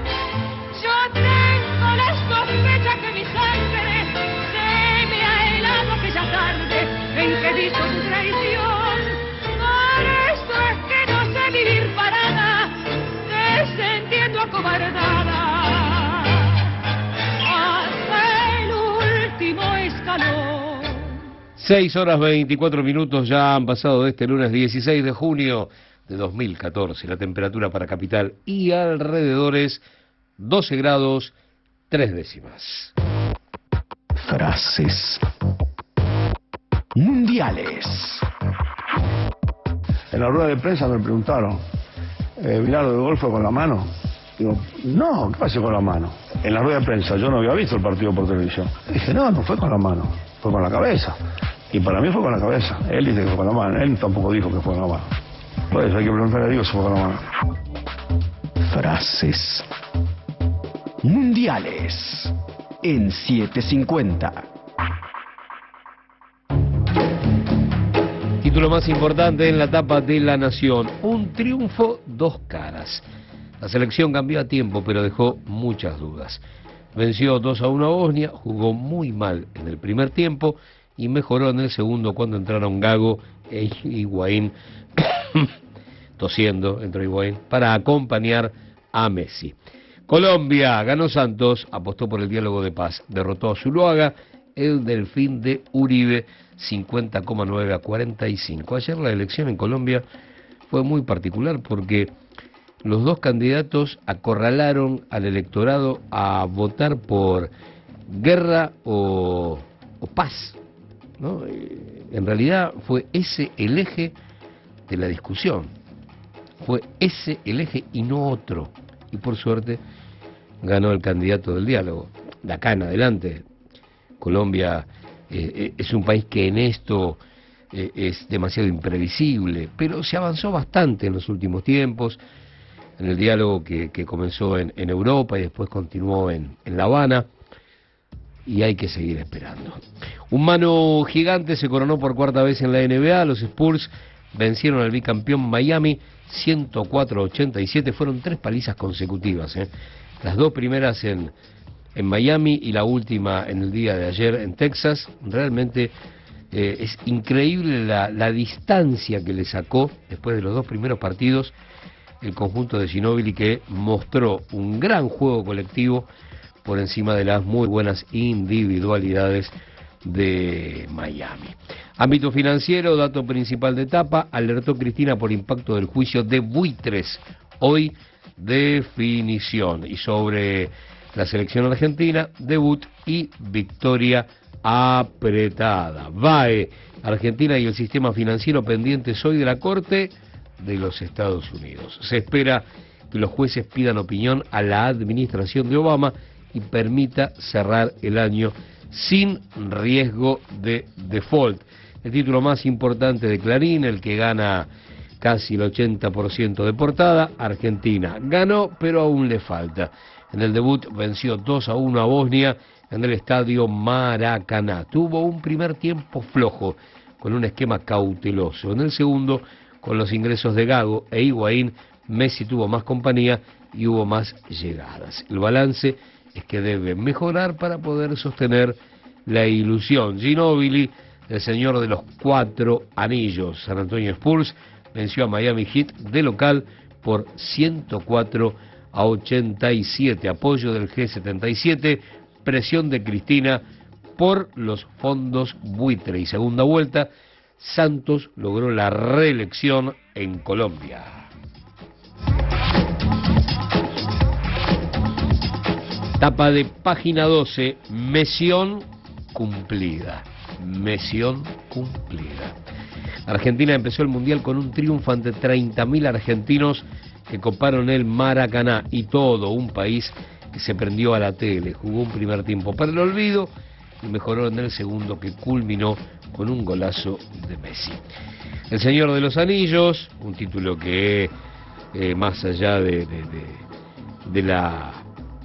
S7: Yo tengo la sospecha que mi sangre se me ha helado aquella tarde en que tu traición. Por eso es que no sé vivir parada, descendiendo acobardada hasta el último escalón.
S1: 6 horas 24 minutos ya han pasado de este lunes 16 de junio de 2014. La temperatura para capital y alrededores 12 grados 3 décimas.
S2: Frases mundiales.
S14: En la rueda de prensa me preguntaron, eh, ¿Bilardo del gol fue con la mano? Digo, no, ¿qué pasa con la mano? En la rueda de prensa yo no había visto el partido por televisión. Dije, no, no fue con la mano, fue con la cabeza. Y para mí fue con la cabeza. Él dice que fue con la mano, él tampoco dijo que fue con la mano. Por eso hay que preguntarle a Dios si fue con la mano.
S2: Frases mundiales en 750.
S1: Título más importante en la etapa de la Nación. Un triunfo, dos caras. La selección cambió a tiempo, pero dejó muchas dudas. Venció 2 a 1 a Bosnia, jugó muy mal en el primer tiempo y mejoró en el segundo cuando entraron Gago e Higuaín, <coughs> tosiendo, entró Higuaín, para acompañar a Messi. Colombia ganó Santos, apostó por el diálogo de paz, derrotó a Zuluaga, el delfín de Uribe 50,9 a 45. Ayer la elección en Colombia fue muy particular porque los dos candidatos acorralaron al electorado a votar por guerra o, paz. ¿no? Eh, En realidad fue ese el eje de la discusión. Fue ese el eje y no otro. Y por suerte ganó el candidato del diálogo. De acá en adelante, Colombia eh, eh, es un país que en esto eh, es demasiado imprevisible, pero se avanzó bastante en los últimos tiempos, en el diálogo que, que comenzó en, en Europa y después continuó en, en La Habana, y hay que seguir esperando. Un mano gigante se coronó por cuarta vez en la NBA, los Spurs vencieron al bicampeón Miami 104-87, fueron tres palizas consecutivas, ¿eh? las dos primeras en, en Miami y la última en el día de ayer en Texas. Realmente eh, es increíble la, la distancia que le sacó después de los dos primeros partidos el conjunto de Ginóbili que mostró un gran juego colectivo por encima de las muy buenas individualidades de Miami. Ámbito financiero, dato principal de etapa, alertó Cristina por impacto del juicio de buitres. Hoy, definición. Y sobre la selección argentina, debut y victoria apretada. VAE, Argentina y el sistema financiero pendientes hoy de la Corte de los Estados Unidos. Se espera que los jueces pidan opinión a la administración de Obama y permita cerrar el año sin riesgo de default. El título más importante de Clarín, el que gana casi el 80% de portada, Argentina. Ganó, pero aún le falta. En el debut venció 2 a 1 a Bosnia en el estadio Maracaná. Tuvo un primer tiempo flojo, con un esquema cauteloso. En el segundo, con los ingresos de Gago e Higuaín, Messi tuvo más compañía y hubo más llegadas. El balance es que debe mejorar para poder sostener la ilusión. Ginóbili, el señor de los cuatro anillos. San Antonio Spurs venció a Miami Heat de local por 104 a 87. Apoyo del G77, presión de Cristina por los fondos buitre y segunda vuelta. Santos logró la reelección en Colombia. Tapa de página 12, mesión cumplida. Mesión cumplida. Argentina empezó el Mundial con un triunfo ante 30.000 argentinos que coparon el Maracaná y todo un país que se prendió a la tele, jugó un primer tiempo para el olvido y mejoró en el segundo que culminó con un golazo de Messi. El Señor de los Anillos, un título que eh, más allá de, la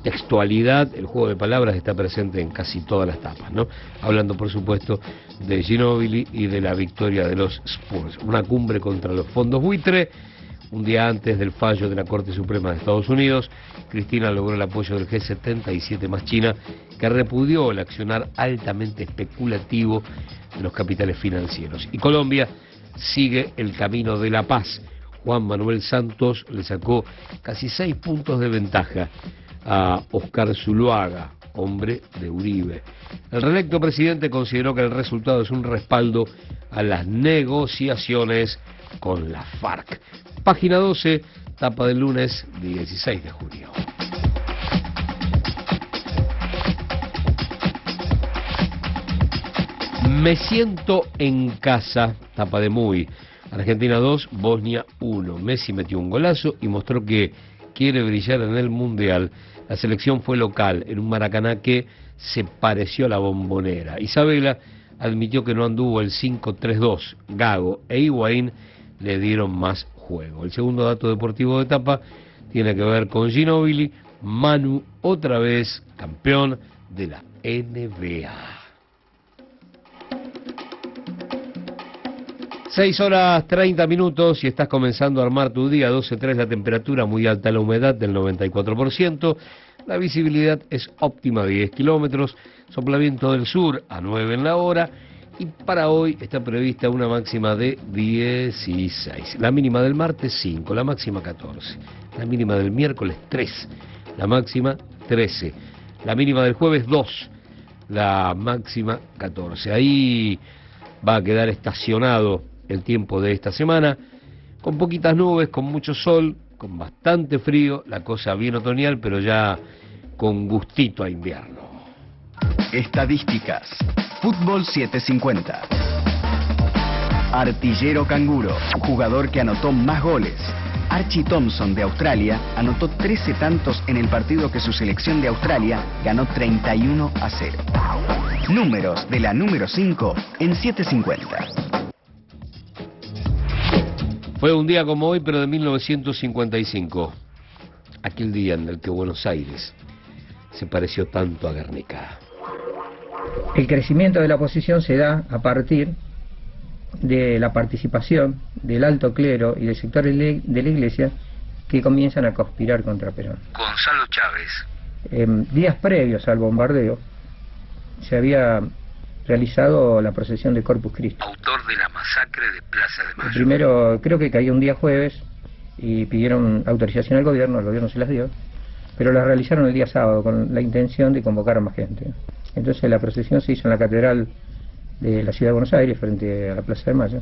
S1: textualidad, el juego de palabras está presente en casi todas las tapas, ¿no? Hablando, por supuesto, de Ginóbili y de la victoria de los Spurs. Una cumbre contra los fondos buitre. Un día antes del fallo de la Corte Suprema de Estados Unidos, Cristina logró el apoyo del G77 más China, que repudió el accionar altamente especulativo de los capitales financieros. Y Colombia sigue el camino de la paz. Juan Manuel Santos le sacó casi seis puntos de ventaja a Oscar Zuluaga, hombre de Uribe. El reelecto presidente consideró que el resultado es un respaldo a las negociaciones con la FARC. Página 12, tapa del lunes 16 de junio. Me siento en casa, tapa de Muy. Argentina 2, Bosnia 1. Messi metió un golazo y mostró que quiere brillar en el Mundial. La selección fue local, en un Maracaná que se pareció a la bombonera. Isabela admitió que no anduvo el 5-3-2. Gago e Higuaín le dieron más juego. El segundo dato deportivo de etapa tiene que ver con Ginóbili. Manu, otra vez campeón de la NBA. 6 horas 30 minutos y estás comenzando a armar tu día, 12.3 la temperatura, muy alta la humedad del 94%, la visibilidad es óptima, 10 kilómetros, soplamiento del sur a 9 en la hora y para hoy está prevista una máxima de 16, la mínima del martes 5, la máxima 14, la mínima del miércoles 3, la máxima 13, la mínima del jueves 2, la máxima 14. Ahí va a quedar estacionado el tiempo de esta semana, con poquitas nubes, con mucho sol, con bastante frío, la cosa bien otoñal, pero ya con gustito a invierno.
S10: Estadísticas. Fútbol 750. Artillero Canguro, jugador que anotó más goles. Archie Thompson de Australia anotó 13 tantos en el partido que su selección de Australia ganó 31 a 0. Números de la número 5 en 750.
S1: Fue un día como hoy, pero de 1955, aquel día en el que Buenos Aires se pareció tanto a Guernica.
S4: El crecimiento de la oposición se da a partir de la participación del alto clero y de sectores le- de la iglesia que comienzan a conspirar contra Perón.
S1: Gonzalo Chávez.
S4: Em, días previos al bombardeo se había realizado la procesión de Corpus Christi.
S1: Autor de la masacre de Plaza de
S4: El primero, creo que caía un día jueves y pidieron autorización al gobierno, el gobierno se las dio, pero la realizaron el día sábado con la intención de convocar a más gente. Entonces la procesión se hizo en la catedral de la ciudad de Buenos Aires, frente a la Plaza de Mayo.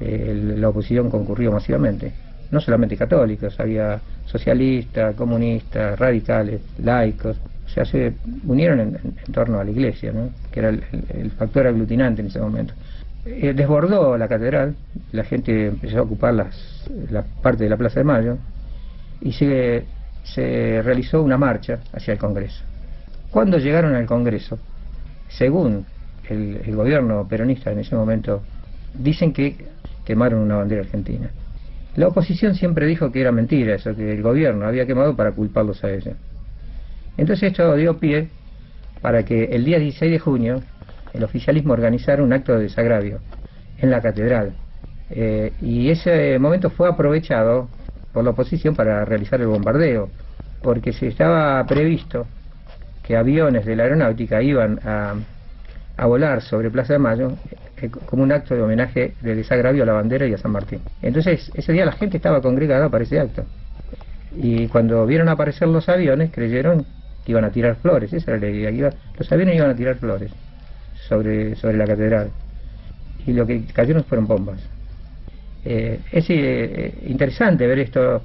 S4: La oposición concurrió masivamente, no solamente católicos, había socialistas, comunistas, radicales, laicos, o sea, se unieron en, en- torno a la iglesia, ¿no? que era el, factor aglutinante en ese momento. Eh, desbordó la catedral, la gente empezó a ocupar las, la parte de la Plaza de Mayo y se realizó una marcha hacia el Congreso. Cuando llegaron al Congreso, según el, gobierno peronista en ese momento, dicen que quemaron una bandera argentina. La oposición siempre dijo que era mentira eso, que el gobierno había quemado para culparlos a ellos. Entonces esto dio pie para que el día 16 de junio el oficialismo organizara un acto de desagravio en la catedral. Eh, y ese momento fue aprovechado por la oposición para realizar el bombardeo, porque se estaba previsto que aviones de la aeronáutica iban a, a volar sobre Plaza de Mayo eh, como un acto de homenaje de desagravio a la bandera y a San Martín. Entonces ese día la gente estaba congregada para ese acto. Y cuando vieron aparecer los aviones creyeron que iban a tirar flores, esa era la idea, iba- los aviones iban a tirar flores sobre, sobre la catedral. Y lo que cayeron fueron bombas. Eh, es eh, interesante ver esto.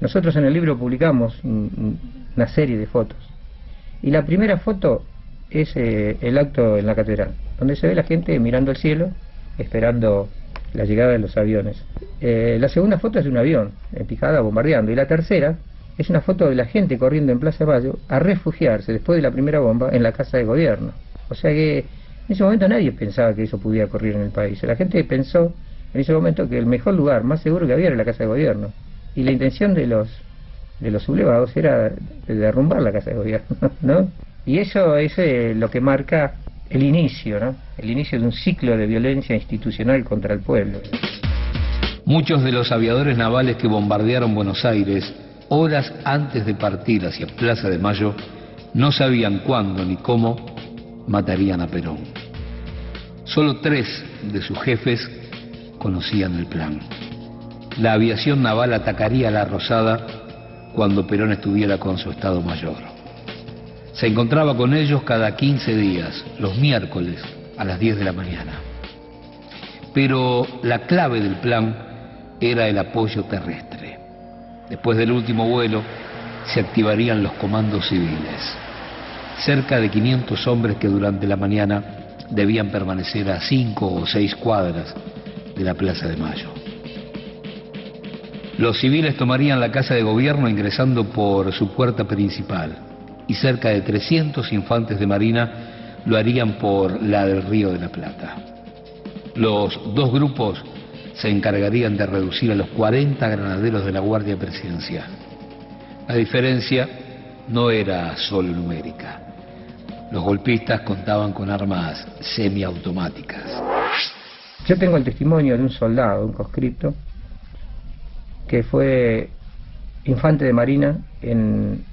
S4: Nosotros en el libro publicamos un- una serie de fotos. Y la primera foto es eh, el acto en la catedral, donde se ve la gente mirando el cielo, esperando la llegada de los aviones. Eh, la segunda foto es de un avión en picada bombardeando y la tercera es una foto de la gente corriendo en Plaza Mayo a refugiarse después de la primera bomba en la casa de gobierno. O sea que en ese momento nadie pensaba que eso pudiera ocurrir en el país. La gente pensó en ese momento que el mejor lugar, más seguro que había era la casa de gobierno. Y la intención de los de los sublevados era derrumbar la casa de gobierno, <laughs> ¿no? Y eso es lo que marca el inicio, ¿no? El inicio de un ciclo de violencia institucional contra el pueblo.
S15: Muchos de los aviadores navales que bombardearon Buenos Aires horas antes de partir hacia Plaza de Mayo no sabían cuándo ni cómo matarían a Perón. Solo tres de sus jefes conocían el plan. La aviación naval atacaría la Rosada cuando Perón estuviera con su Estado Mayor. Se encontraba con ellos cada 15 días, los miércoles a las 10 de la mañana. Pero la clave del plan era el apoyo terrestre. Después del último vuelo se activarían los comandos civiles. Cerca de 500 hombres que durante la mañana debían permanecer a 5 o 6 cuadras de la Plaza de Mayo. Los civiles tomarían la casa de gobierno ingresando por su puerta principal y cerca de 300 infantes de marina lo harían por la del Río de la Plata. Los dos grupos se encargarían de reducir a los 40 granaderos de la Guardia Presidencial. La diferencia no era solo numérica. Los golpistas contaban con armas semiautomáticas.
S4: Yo tengo el testimonio de un soldado, un conscripto, que fue infante de marina en,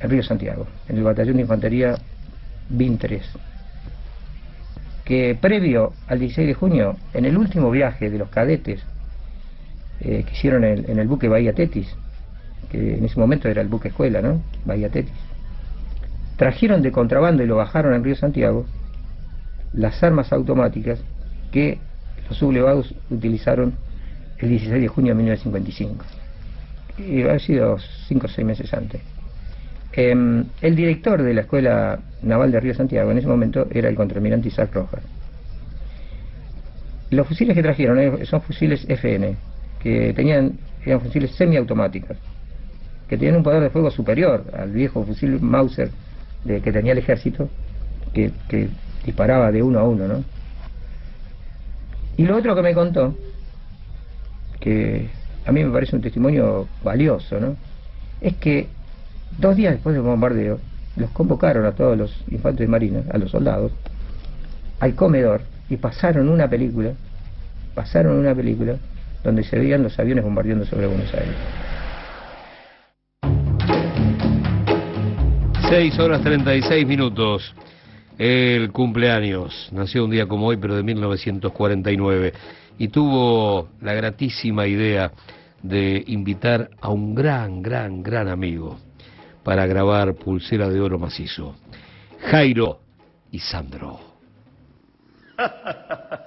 S4: Río Santiago, en el batallón de infantería BIN 3 que previo al 16 de junio, en el último viaje de los cadetes eh, que hicieron en el buque Bahía Tetis, que en ese momento era el buque escuela, ¿no? Bahía Tetis, trajeron de contrabando y lo bajaron en Río Santiago las armas automáticas que los sublevados utilizaron el 16 de junio de 1955. Y ha sido cinco o seis meses antes. Em, el director de la Escuela Naval de Río Santiago en ese momento era el contramirante Isaac Rojas. Los fusiles que trajeron eh, son fusiles FN, que tenían, eran fusiles semiautomáticos, que tenían un poder de fuego superior al viejo fusil Mauser de, que tenía el ejército, que, que disparaba de uno a uno, ¿no? Y lo otro que me contó que a mí me parece un testimonio valioso, ¿no? Es que dos días después del bombardeo, los convocaron a todos los infantes de marina, a los soldados, al comedor y pasaron una película, pasaron una película donde se veían los aviones bombardeando sobre Buenos Aires.
S15: 6 horas 36 minutos. El cumpleaños. Nació un día como hoy, pero de 1949 y tuvo la gratísima idea de invitar a un gran, gran, gran amigo para grabar Pulsera de Oro Macizo, Jairo y Sandro. <laughs>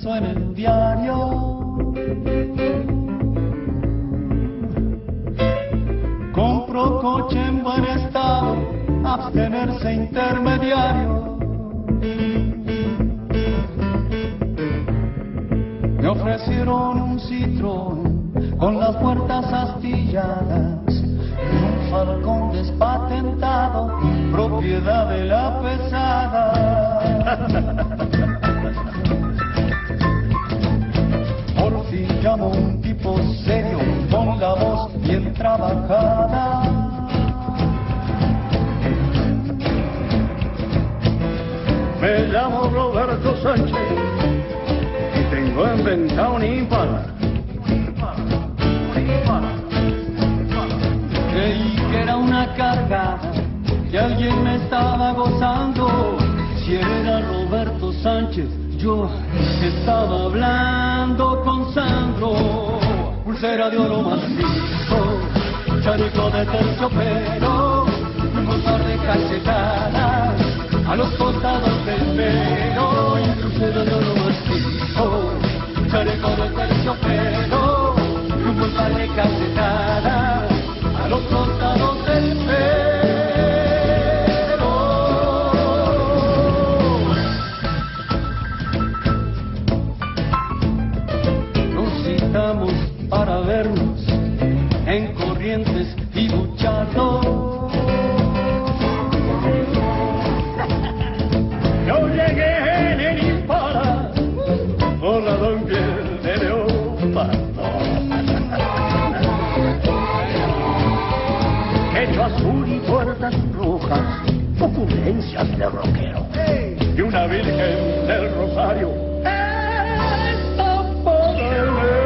S3: aviso en el diario. Compro coche en buen estado, abstenerse intermediario. Me ofrecieron un citrón con las puertas astilladas y un falcón despatentado, propiedad de la pesada. <laughs> Llamó un tipo serio, con la voz bien trabajada. Me llamo Roberto Sánchez y tengo en venta un impala. Creí que era una cargada, que alguien me estaba gozando. Si era Roberto Sánchez, yo estaba hablando con Sandro, pulsera de oro macizo, chaleco de terciopelo, un par de cachetadas a los costados del pelo, y pulsera de oro macizo, chaleco de terciopelo, un par de cachetadas. Puertas rojas, ocurrencias de rockero. Y una virgen del rosario. Está por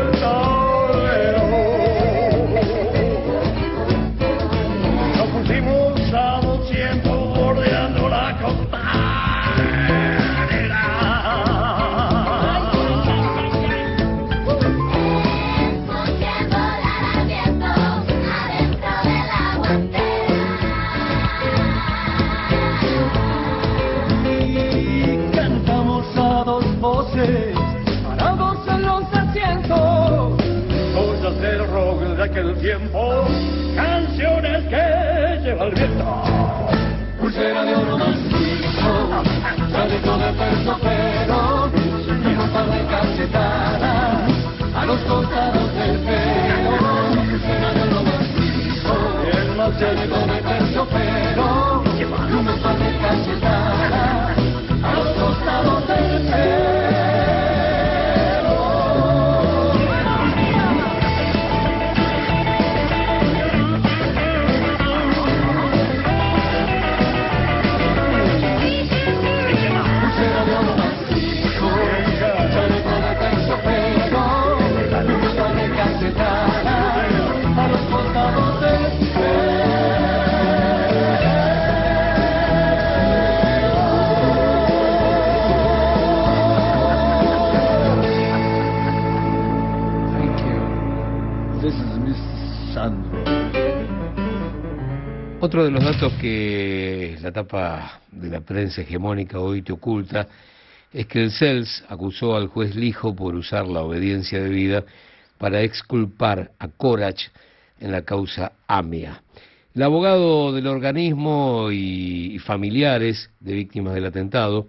S1: Otro de los datos que la tapa de la prensa hegemónica hoy te oculta es que el CELS acusó al juez Lijo por usar la obediencia debida para exculpar a Corach en la causa AMIA. El abogado del organismo y familiares de víctimas del atentado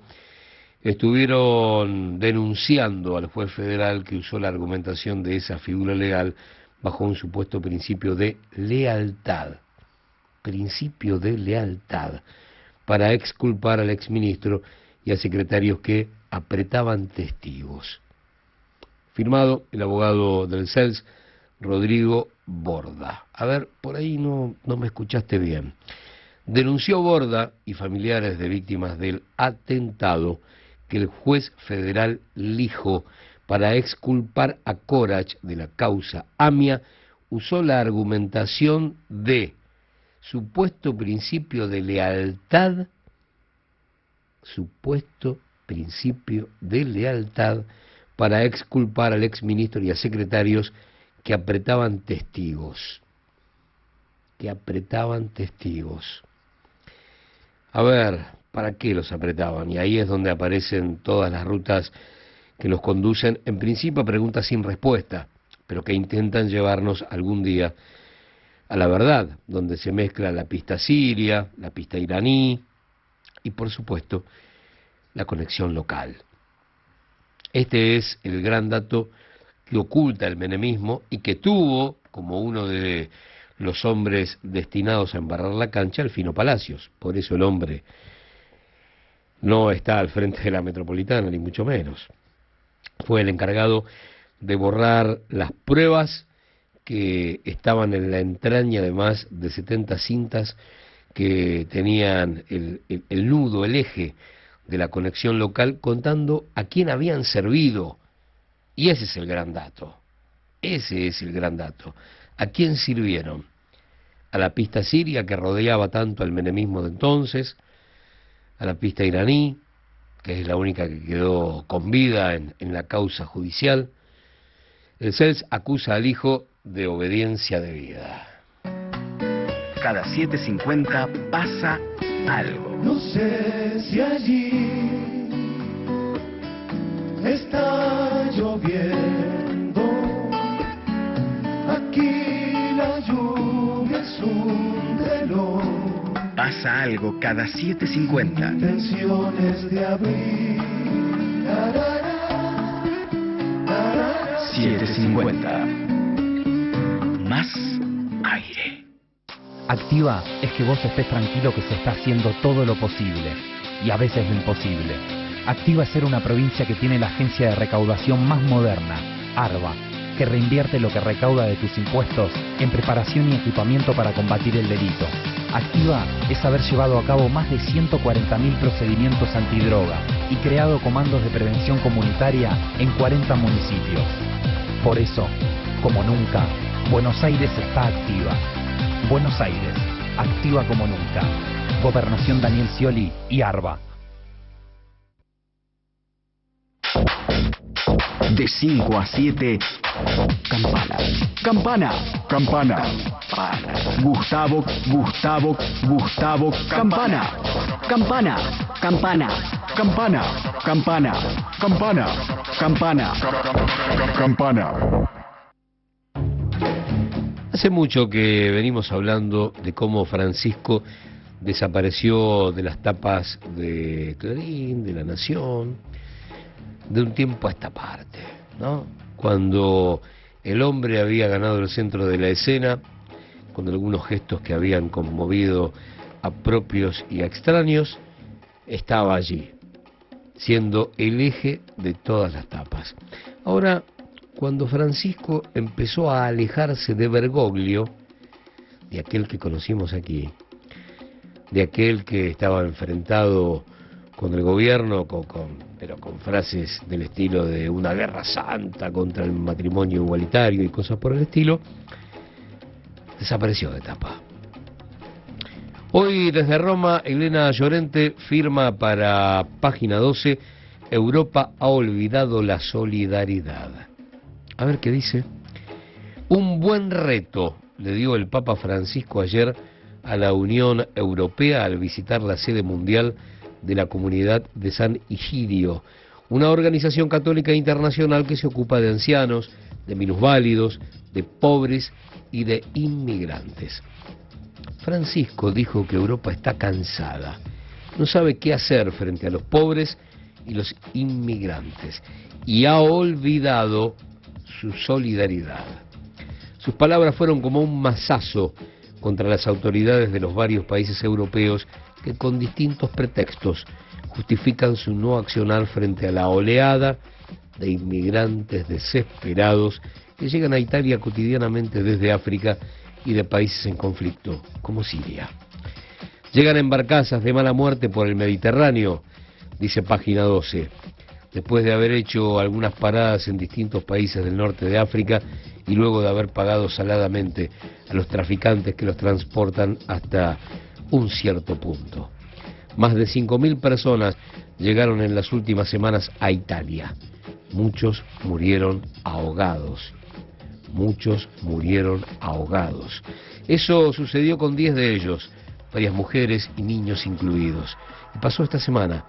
S1: estuvieron denunciando al juez federal que usó la argumentación de esa figura legal bajo un supuesto principio de lealtad principio de lealtad para exculpar al exministro y a secretarios que apretaban testigos. Firmado el abogado del CELS, Rodrigo Borda. A ver, por ahí no, no me escuchaste bien. Denunció Borda y familiares de víctimas del atentado que el juez federal Lijo, para exculpar a Corach de la causa AMIA, usó la argumentación de supuesto principio de lealtad, supuesto principio de lealtad para exculpar al exministro y a secretarios que apretaban testigos, que apretaban testigos. A ver, ¿para qué los apretaban? Y ahí es donde aparecen todas las rutas que los conducen, en principio a preguntas sin respuesta, pero que intentan llevarnos algún día a la verdad, donde se mezcla la pista siria, la pista iraní y por supuesto la conexión local. Este es el gran dato que oculta el menemismo y que tuvo como uno de los hombres destinados a embarrar la cancha al Fino Palacios. Por eso el hombre no está al frente de la metropolitana, ni mucho menos. Fue el encargado de borrar las pruebas que estaban en la entraña de más de 70 cintas que tenían el, el- nudo, el eje de la conexión local, contando a quién habían servido. Y ese es el gran dato. Ese es el gran dato. ¿A quién sirvieron? A la pista siria que rodeaba tanto al menemismo de entonces, a la pista iraní, que es la única que quedó con vida en, en la causa judicial. El CELS acusa al hijo de obediencia debida.
S10: Cada 7.50 pasa algo.
S3: No sé si allí está lloviendo. Aquí la lluvia es un reloj.
S10: Pasa algo cada 7.50.
S3: Tensiones de abril.
S10: 750. Aire.
S16: Activa es que vos estés tranquilo que se está haciendo todo lo posible y a veces lo imposible. Activa es ser una provincia que tiene la agencia de recaudación más moderna, ARBA, que reinvierte lo que recauda de tus impuestos en preparación y equipamiento para combatir el delito. Activa es haber llevado a cabo más de 140.000 procedimientos antidroga y creado comandos de prevención comunitaria en 40 municipios. Por eso, como nunca, Buenos Aires está activa. Buenos Aires, activa como nunca. Gobernación Daniel Scioli y ARBA.
S10: De 5 a 7, campana. Campana. Campana. Gustavo, Gustavo, Gustavo, campana. Campana. Campana. Campana. Campana. Campana. Campana.
S5: Campana.
S1: Hace mucho que venimos hablando de cómo Francisco desapareció de las tapas de Clarín, de La Nación, de un tiempo a esta parte, ¿no? Cuando el hombre había ganado el centro de la escena, con algunos gestos que habían conmovido a propios y a extraños, estaba allí, siendo el eje de todas las tapas. Ahora, cuando Francisco empezó a alejarse de Bergoglio, de aquel que conocimos aquí, de aquel que estaba enfrentado con el gobierno, con, pero con frases del estilo de una guerra santa contra el matrimonio igualitario y cosas por el estilo, desapareció de etapa. Hoy desde Roma, Elena Llorente firma para página 12, Europa ha olvidado la solidaridad. A ver qué dice. Un buen reto le dio el Papa Francisco ayer a la Unión Europea al visitar la sede mundial de la comunidad de San Igidio, una organización católica internacional que se ocupa de ancianos, de minusválidos, de pobres y de inmigrantes. Francisco dijo que Europa está cansada, no sabe qué hacer frente a los pobres y los inmigrantes y ha olvidado su solidaridad. Sus palabras fueron como un mazazo contra las autoridades de los varios países europeos que con distintos pretextos justifican su no accionar frente a la oleada de inmigrantes desesperados que llegan a Italia cotidianamente desde África y de países en conflicto, como Siria. Llegan en barcazas de mala muerte por el Mediterráneo, dice página 12, después de haber hecho algunas paradas en distintos países del norte de África y luego de haber pagado saladamente a los traficantes que los transportan hasta un cierto punto. Más de 5.000 personas llegaron en las últimas semanas a Italia. Muchos murieron ahogados. Muchos murieron ahogados. Eso sucedió con 10 de ellos, varias mujeres y niños incluidos. Y pasó esta semana,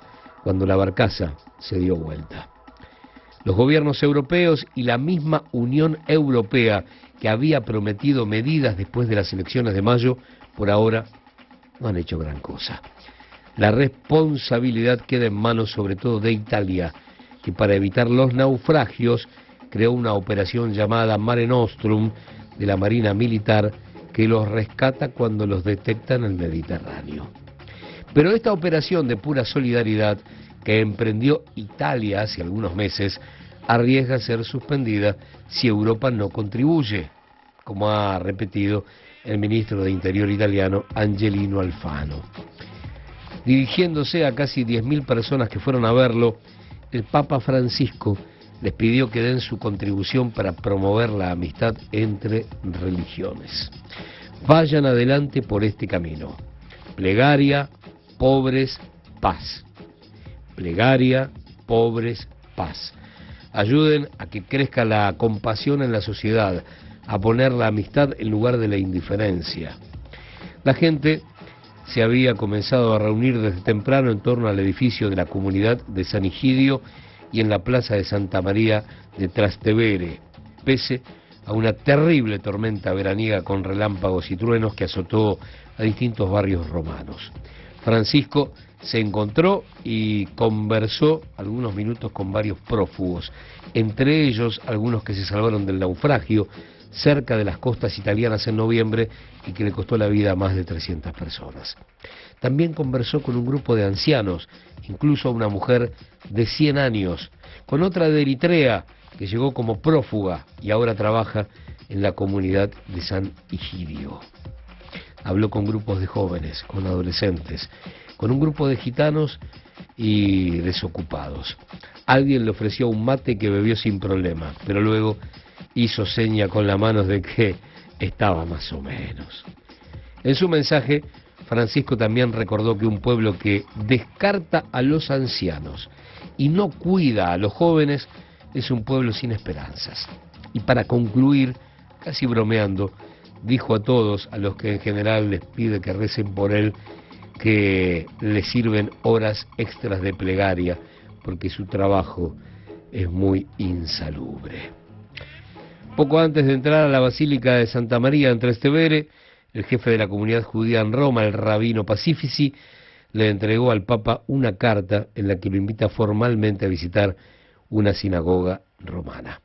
S1: cuando la barcaza se dio vuelta. Los gobiernos europeos y la misma Unión Europea, que había prometido medidas después de las elecciones de mayo, por ahora no han hecho gran cosa. La responsabilidad queda en manos sobre todo de Italia, que para evitar los naufragios creó una operación llamada Mare Nostrum de la Marina Militar que los rescata cuando los detecta en el Mediterráneo. Pero esta operación de pura solidaridad que emprendió Italia hace algunos meses arriesga ser suspendida si Europa no contribuye, como ha repetido el ministro de Interior italiano Angelino Alfano. Dirigiéndose a casi 10.000 personas que fueron a verlo, el Papa Francisco les pidió que den su contribución para promover la amistad entre religiones. Vayan adelante por este camino. Plegaria, pobres, paz. Plegaria, pobres, paz. Ayuden a que crezca la compasión en la sociedad, a poner la amistad en lugar de la indiferencia. La gente se había comenzado a reunir desde temprano en torno al edificio de la comunidad de San Egidio y en la plaza de Santa María de Trastevere, pese a una terrible tormenta veraniega con relámpagos y truenos que azotó a distintos barrios romanos. Francisco se encontró y conversó algunos minutos con varios prófugos, entre ellos algunos que se salvaron del naufragio cerca de las costas italianas en noviembre y que le costó la vida a más de 300 personas. También conversó con un grupo de ancianos, incluso una mujer de 100 años, con otra de Eritrea que llegó como prófuga y ahora trabaja en la comunidad de San Egidio. Habló con grupos de jóvenes, con adolescentes, con un grupo de gitanos y desocupados. Alguien le ofreció un mate que bebió sin problema, pero luego hizo seña con la mano de que estaba más o menos. En su mensaje, Francisco también recordó que un pueblo que descarta a los ancianos y no cuida a los jóvenes es un pueblo sin esperanzas. Y para concluir, casi bromeando, dijo a todos, a los que en general les pide que recen por él, que le sirven horas extras de plegaria, porque su trabajo es muy insalubre. Poco antes de entrar a la Basílica de Santa María en Trastevere, el jefe de la comunidad judía en Roma, el rabino Pacifici, le entregó al Papa una carta en la que lo invita formalmente a visitar una sinagoga romana.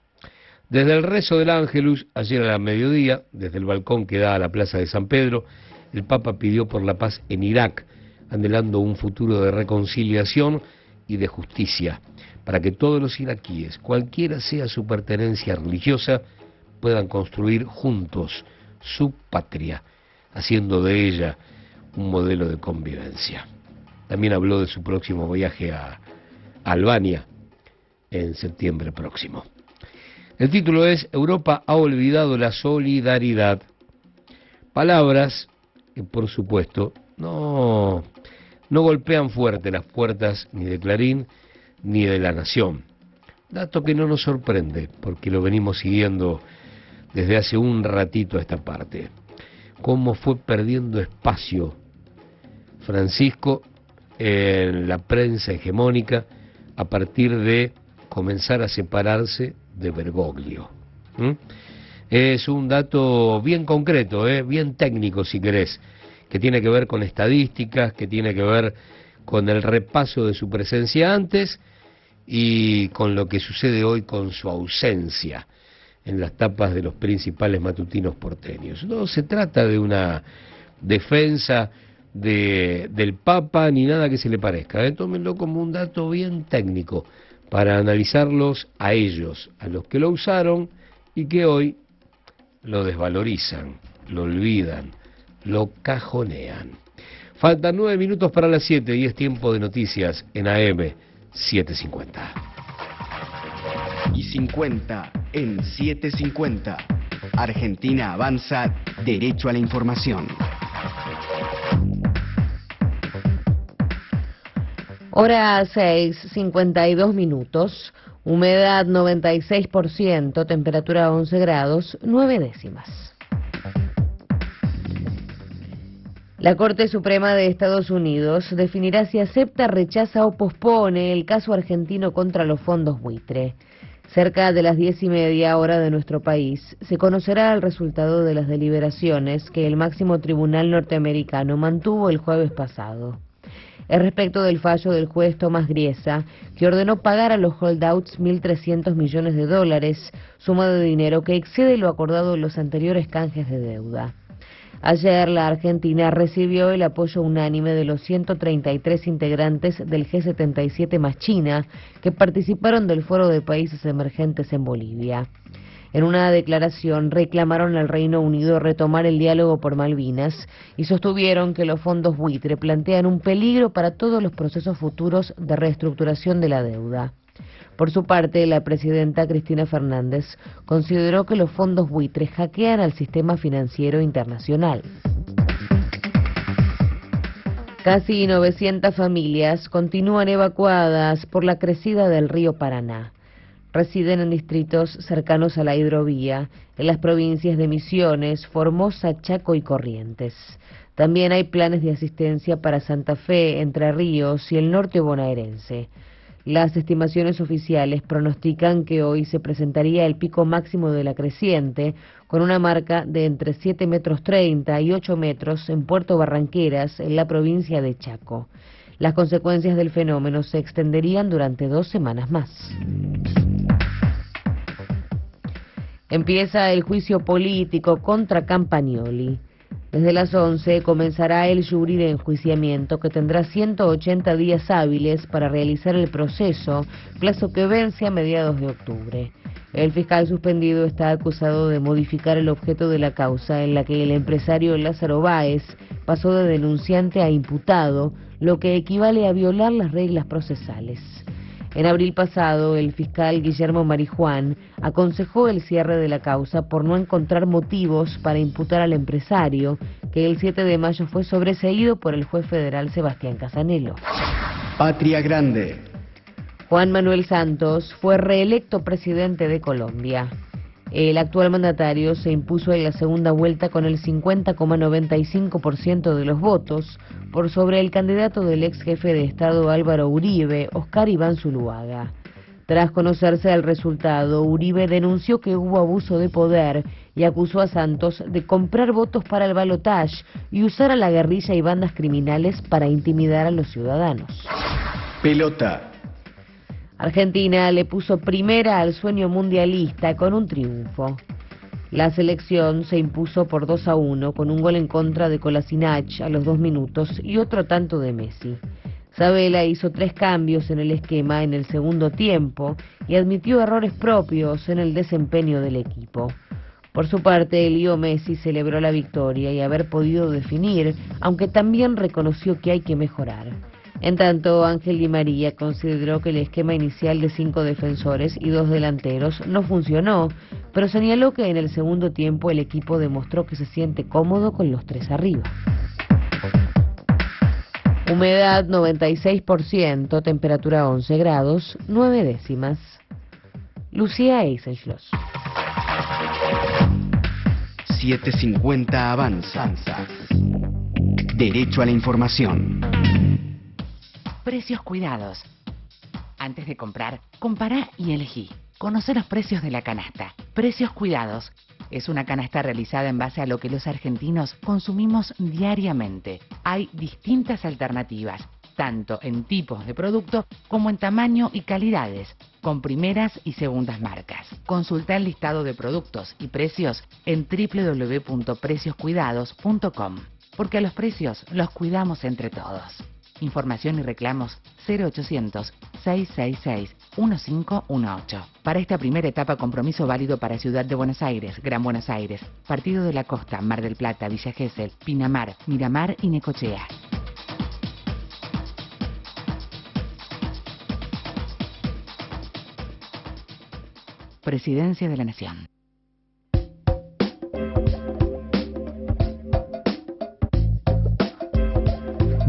S1: Desde el rezo del Ángelus, ayer a la mediodía, desde el balcón que da a la plaza de San Pedro, el Papa pidió por la paz en Irak, anhelando un futuro de reconciliación y de justicia, para que todos los iraquíes, cualquiera sea su pertenencia religiosa, puedan construir juntos su patria, haciendo de ella un modelo de convivencia. También habló de su próximo viaje a Albania en septiembre próximo. El título es Europa ha olvidado la solidaridad. Palabras que, por supuesto, no, no golpean fuerte las puertas ni de Clarín ni de la Nación. Dato que no nos sorprende, porque lo venimos siguiendo desde hace un ratito a esta parte. Cómo fue perdiendo espacio Francisco en la prensa hegemónica a partir de comenzar a separarse de Bergoglio. Es un dato bien concreto, ¿eh? bien técnico si querés, que tiene que ver con estadísticas, que tiene que ver con el repaso de su presencia antes y con lo que sucede hoy con su ausencia en las tapas de los principales matutinos porteños. No se trata de una defensa de, del Papa ni nada que se le parezca, ¿eh? tómenlo como un dato bien técnico para analizarlos a ellos, a los que lo usaron y que hoy lo desvalorizan, lo olvidan, lo cajonean. Faltan nueve minutos para las siete y es tiempo de noticias en AM 750.
S10: Y 50 en 750. Argentina avanza derecho a la información.
S17: Hora 6, 52 minutos, humedad 96%, temperatura 11 grados, 9 décimas. La Corte Suprema de Estados Unidos definirá si acepta, rechaza o pospone el caso argentino contra los fondos buitre. Cerca de las diez y media hora de nuestro país se conocerá el resultado de las deliberaciones que el máximo tribunal norteamericano mantuvo el jueves pasado respecto del fallo del juez Tomás Griesa, que ordenó pagar a los holdouts 1.300 millones de dólares, suma de dinero que excede lo acordado en los anteriores canjes de deuda. Ayer la Argentina recibió el apoyo unánime de los 133 integrantes del G77 más China que participaron del Foro de Países Emergentes en Bolivia. En una declaración reclamaron al Reino Unido retomar el diálogo por Malvinas y sostuvieron que los fondos buitre plantean un peligro para todos los procesos futuros de reestructuración de la deuda. Por su parte, la presidenta Cristina Fernández consideró que los fondos buitre hackean al sistema financiero internacional. Casi 900 familias continúan evacuadas por la crecida del río Paraná residen en distritos cercanos a la hidrovía, en las provincias de Misiones, Formosa, Chaco y Corrientes. También hay planes de asistencia para Santa Fe, Entre Ríos y el norte bonaerense. Las estimaciones oficiales pronostican que hoy se presentaría el pico máximo de la creciente, con una marca de entre 7 metros 30 y 8 metros en Puerto Barranqueras, en la provincia de Chaco. Las consecuencias del fenómeno se extenderían durante dos semanas más. Empieza el juicio político contra Campagnoli. Desde las 11 comenzará el jury de enjuiciamiento que tendrá 180 días hábiles para realizar el proceso, plazo que vence a mediados de octubre. El fiscal suspendido está acusado de modificar el objeto de la causa en la que el empresario Lázaro Báez pasó de denunciante a imputado, lo que equivale a violar las reglas procesales. En abril pasado, el fiscal Guillermo Marijuán aconsejó el cierre de la causa por no encontrar motivos para imputar al empresario, que el 7 de mayo fue sobreseído por el juez federal Sebastián Casanelo.
S10: Patria Grande.
S17: Juan Manuel Santos fue reelecto presidente de Colombia. El actual mandatario se impuso en la segunda vuelta con el 50,95% de los votos por sobre el candidato del ex jefe de Estado Álvaro Uribe, Oscar Iván Zuluaga. Tras conocerse el resultado, Uribe denunció que hubo abuso de poder y acusó a Santos de comprar votos para el balotaje y usar a la guerrilla y bandas criminales para intimidar a los ciudadanos.
S10: Pelota.
S17: Argentina le puso primera al sueño mundialista con un triunfo. La selección se impuso por 2 a 1 con un gol en contra de Kolasinac a los dos minutos y otro tanto de Messi. Sabela hizo tres cambios en el esquema en el segundo tiempo y admitió errores propios en el desempeño del equipo. Por su parte, Leo Messi celebró la victoria y haber podido definir, aunque también reconoció que hay que mejorar. En tanto, Ángel Di María consideró que el esquema inicial de cinco defensores y dos delanteros no funcionó, pero señaló que en el segundo tiempo el equipo demostró que se siente cómodo con los tres arriba. Humedad 96%, temperatura 11 grados, 9 décimas. Lucía Eisenschloss.
S10: 750 Avanza. Derecho a la información.
S18: Precios cuidados. Antes de comprar, compará y elegí. Conoce los precios de la canasta. Precios cuidados. Es una canasta realizada en base a lo que los argentinos consumimos diariamente. Hay distintas alternativas, tanto en tipos de producto como en tamaño y calidades, con primeras y segundas marcas. Consulta el listado de productos y precios en www.precioscuidados.com, porque a los precios los cuidamos entre todos. Información y reclamos 0800-666-1518. Para esta primera etapa, compromiso válido para Ciudad de Buenos Aires, Gran Buenos Aires, Partido de la Costa, Mar del Plata, Villa Gesell, Pinamar, Miramar y Necochea. Presidencia de la Nación.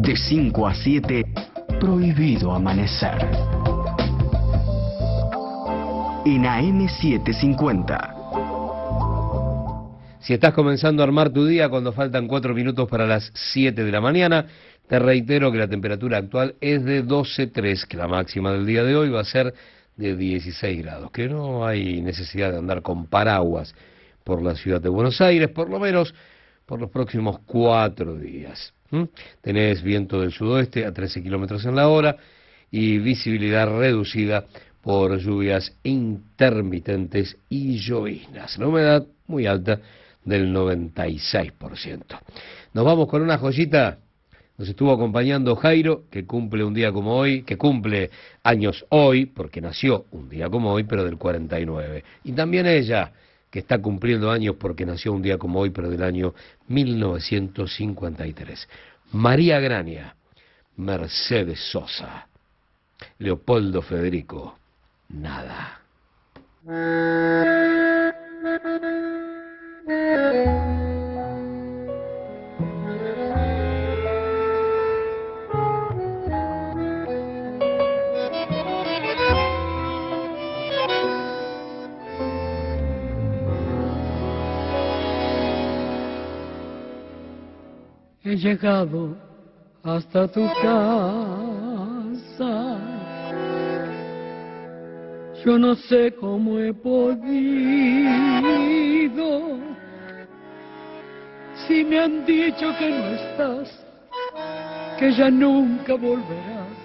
S10: De 5 a 7, prohibido amanecer. En AM750.
S1: Si estás comenzando a armar tu día cuando faltan 4 minutos para las 7 de la mañana, te reitero que la temperatura actual es de 12.3, que la máxima del día de hoy va a ser de 16 grados, que no hay necesidad de andar con paraguas por la ciudad de Buenos Aires, por lo menos por los próximos cuatro días. ¿M? Tenés viento del sudoeste a 13 kilómetros en la hora y visibilidad reducida por lluvias intermitentes y lloviznas. La humedad muy alta del 96%. Nos vamos con una joyita. Nos estuvo acompañando Jairo, que cumple un día como hoy, que cumple años hoy, porque nació un día como hoy, pero del 49. Y también ella, que está cumpliendo años porque nació un día como hoy, pero del año 1953. María Grania, Mercedes Sosa, Leopoldo Federico, nada.
S3: He llegado hasta tu casa. Yo no sé cómo he podido. Si me han dicho que no estás, que ya nunca volverás.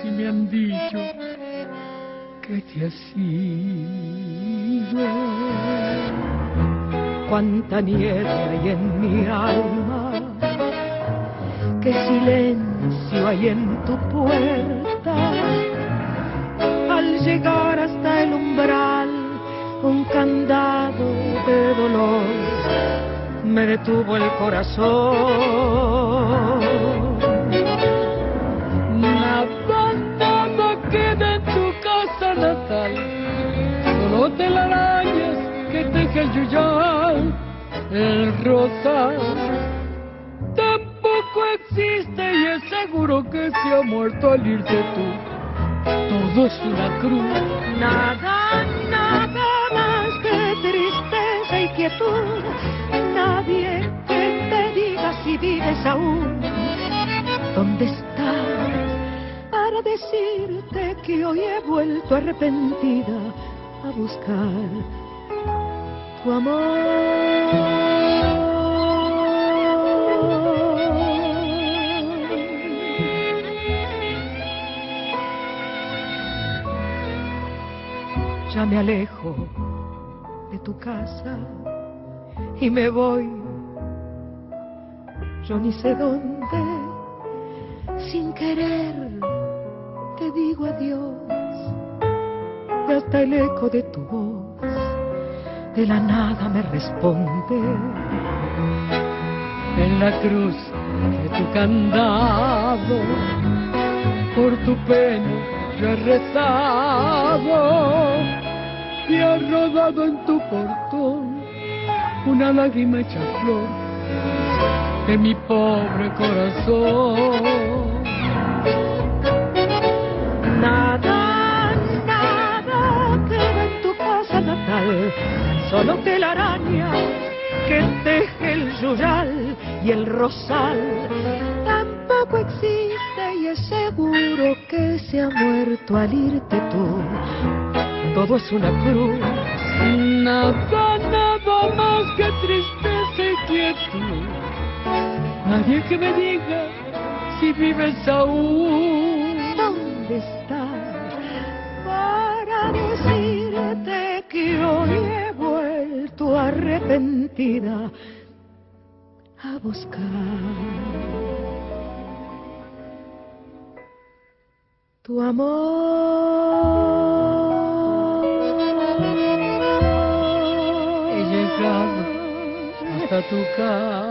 S3: Si me han dicho que te has ido. Cuánta nieve hay en mi alma, qué silencio hay en tu puerta. Al llegar hasta el umbral, un candado de dolor me detuvo el corazón. Nada, nada queda en tu casa natal, solo telarañas que teje el yuyal, el rosal. Que se ha muerto al irte tú. Todo es una cruz.
S7: Nada, nada más que tristeza y quietud. Nadie que te diga si vives aún. ¿Dónde estás? Para decirte que hoy he vuelto arrepentida a buscar tu amor. Ya me alejo de tu casa y me voy, yo ni sé dónde, sin querer te digo adiós, y hasta el eco de tu voz de la nada me responde.
S3: En la cruz de tu candado, por tu pena yo he rezado y ha rodado en tu portón una lágrima hecha flor de mi pobre corazón.
S7: Nada, nada queda en tu casa natal, solo telaraña que teje el yuyal y el rosal. Tampoco existe y es seguro que se ha muerto al irte tú. Todo es una cruz.
S3: Nada, nada más que tristeza y quietud. Nadie que me diga si vives aún.
S7: ¿Dónde estás? Para decirte que hoy he vuelto arrepentida a buscar tu amor.
S3: He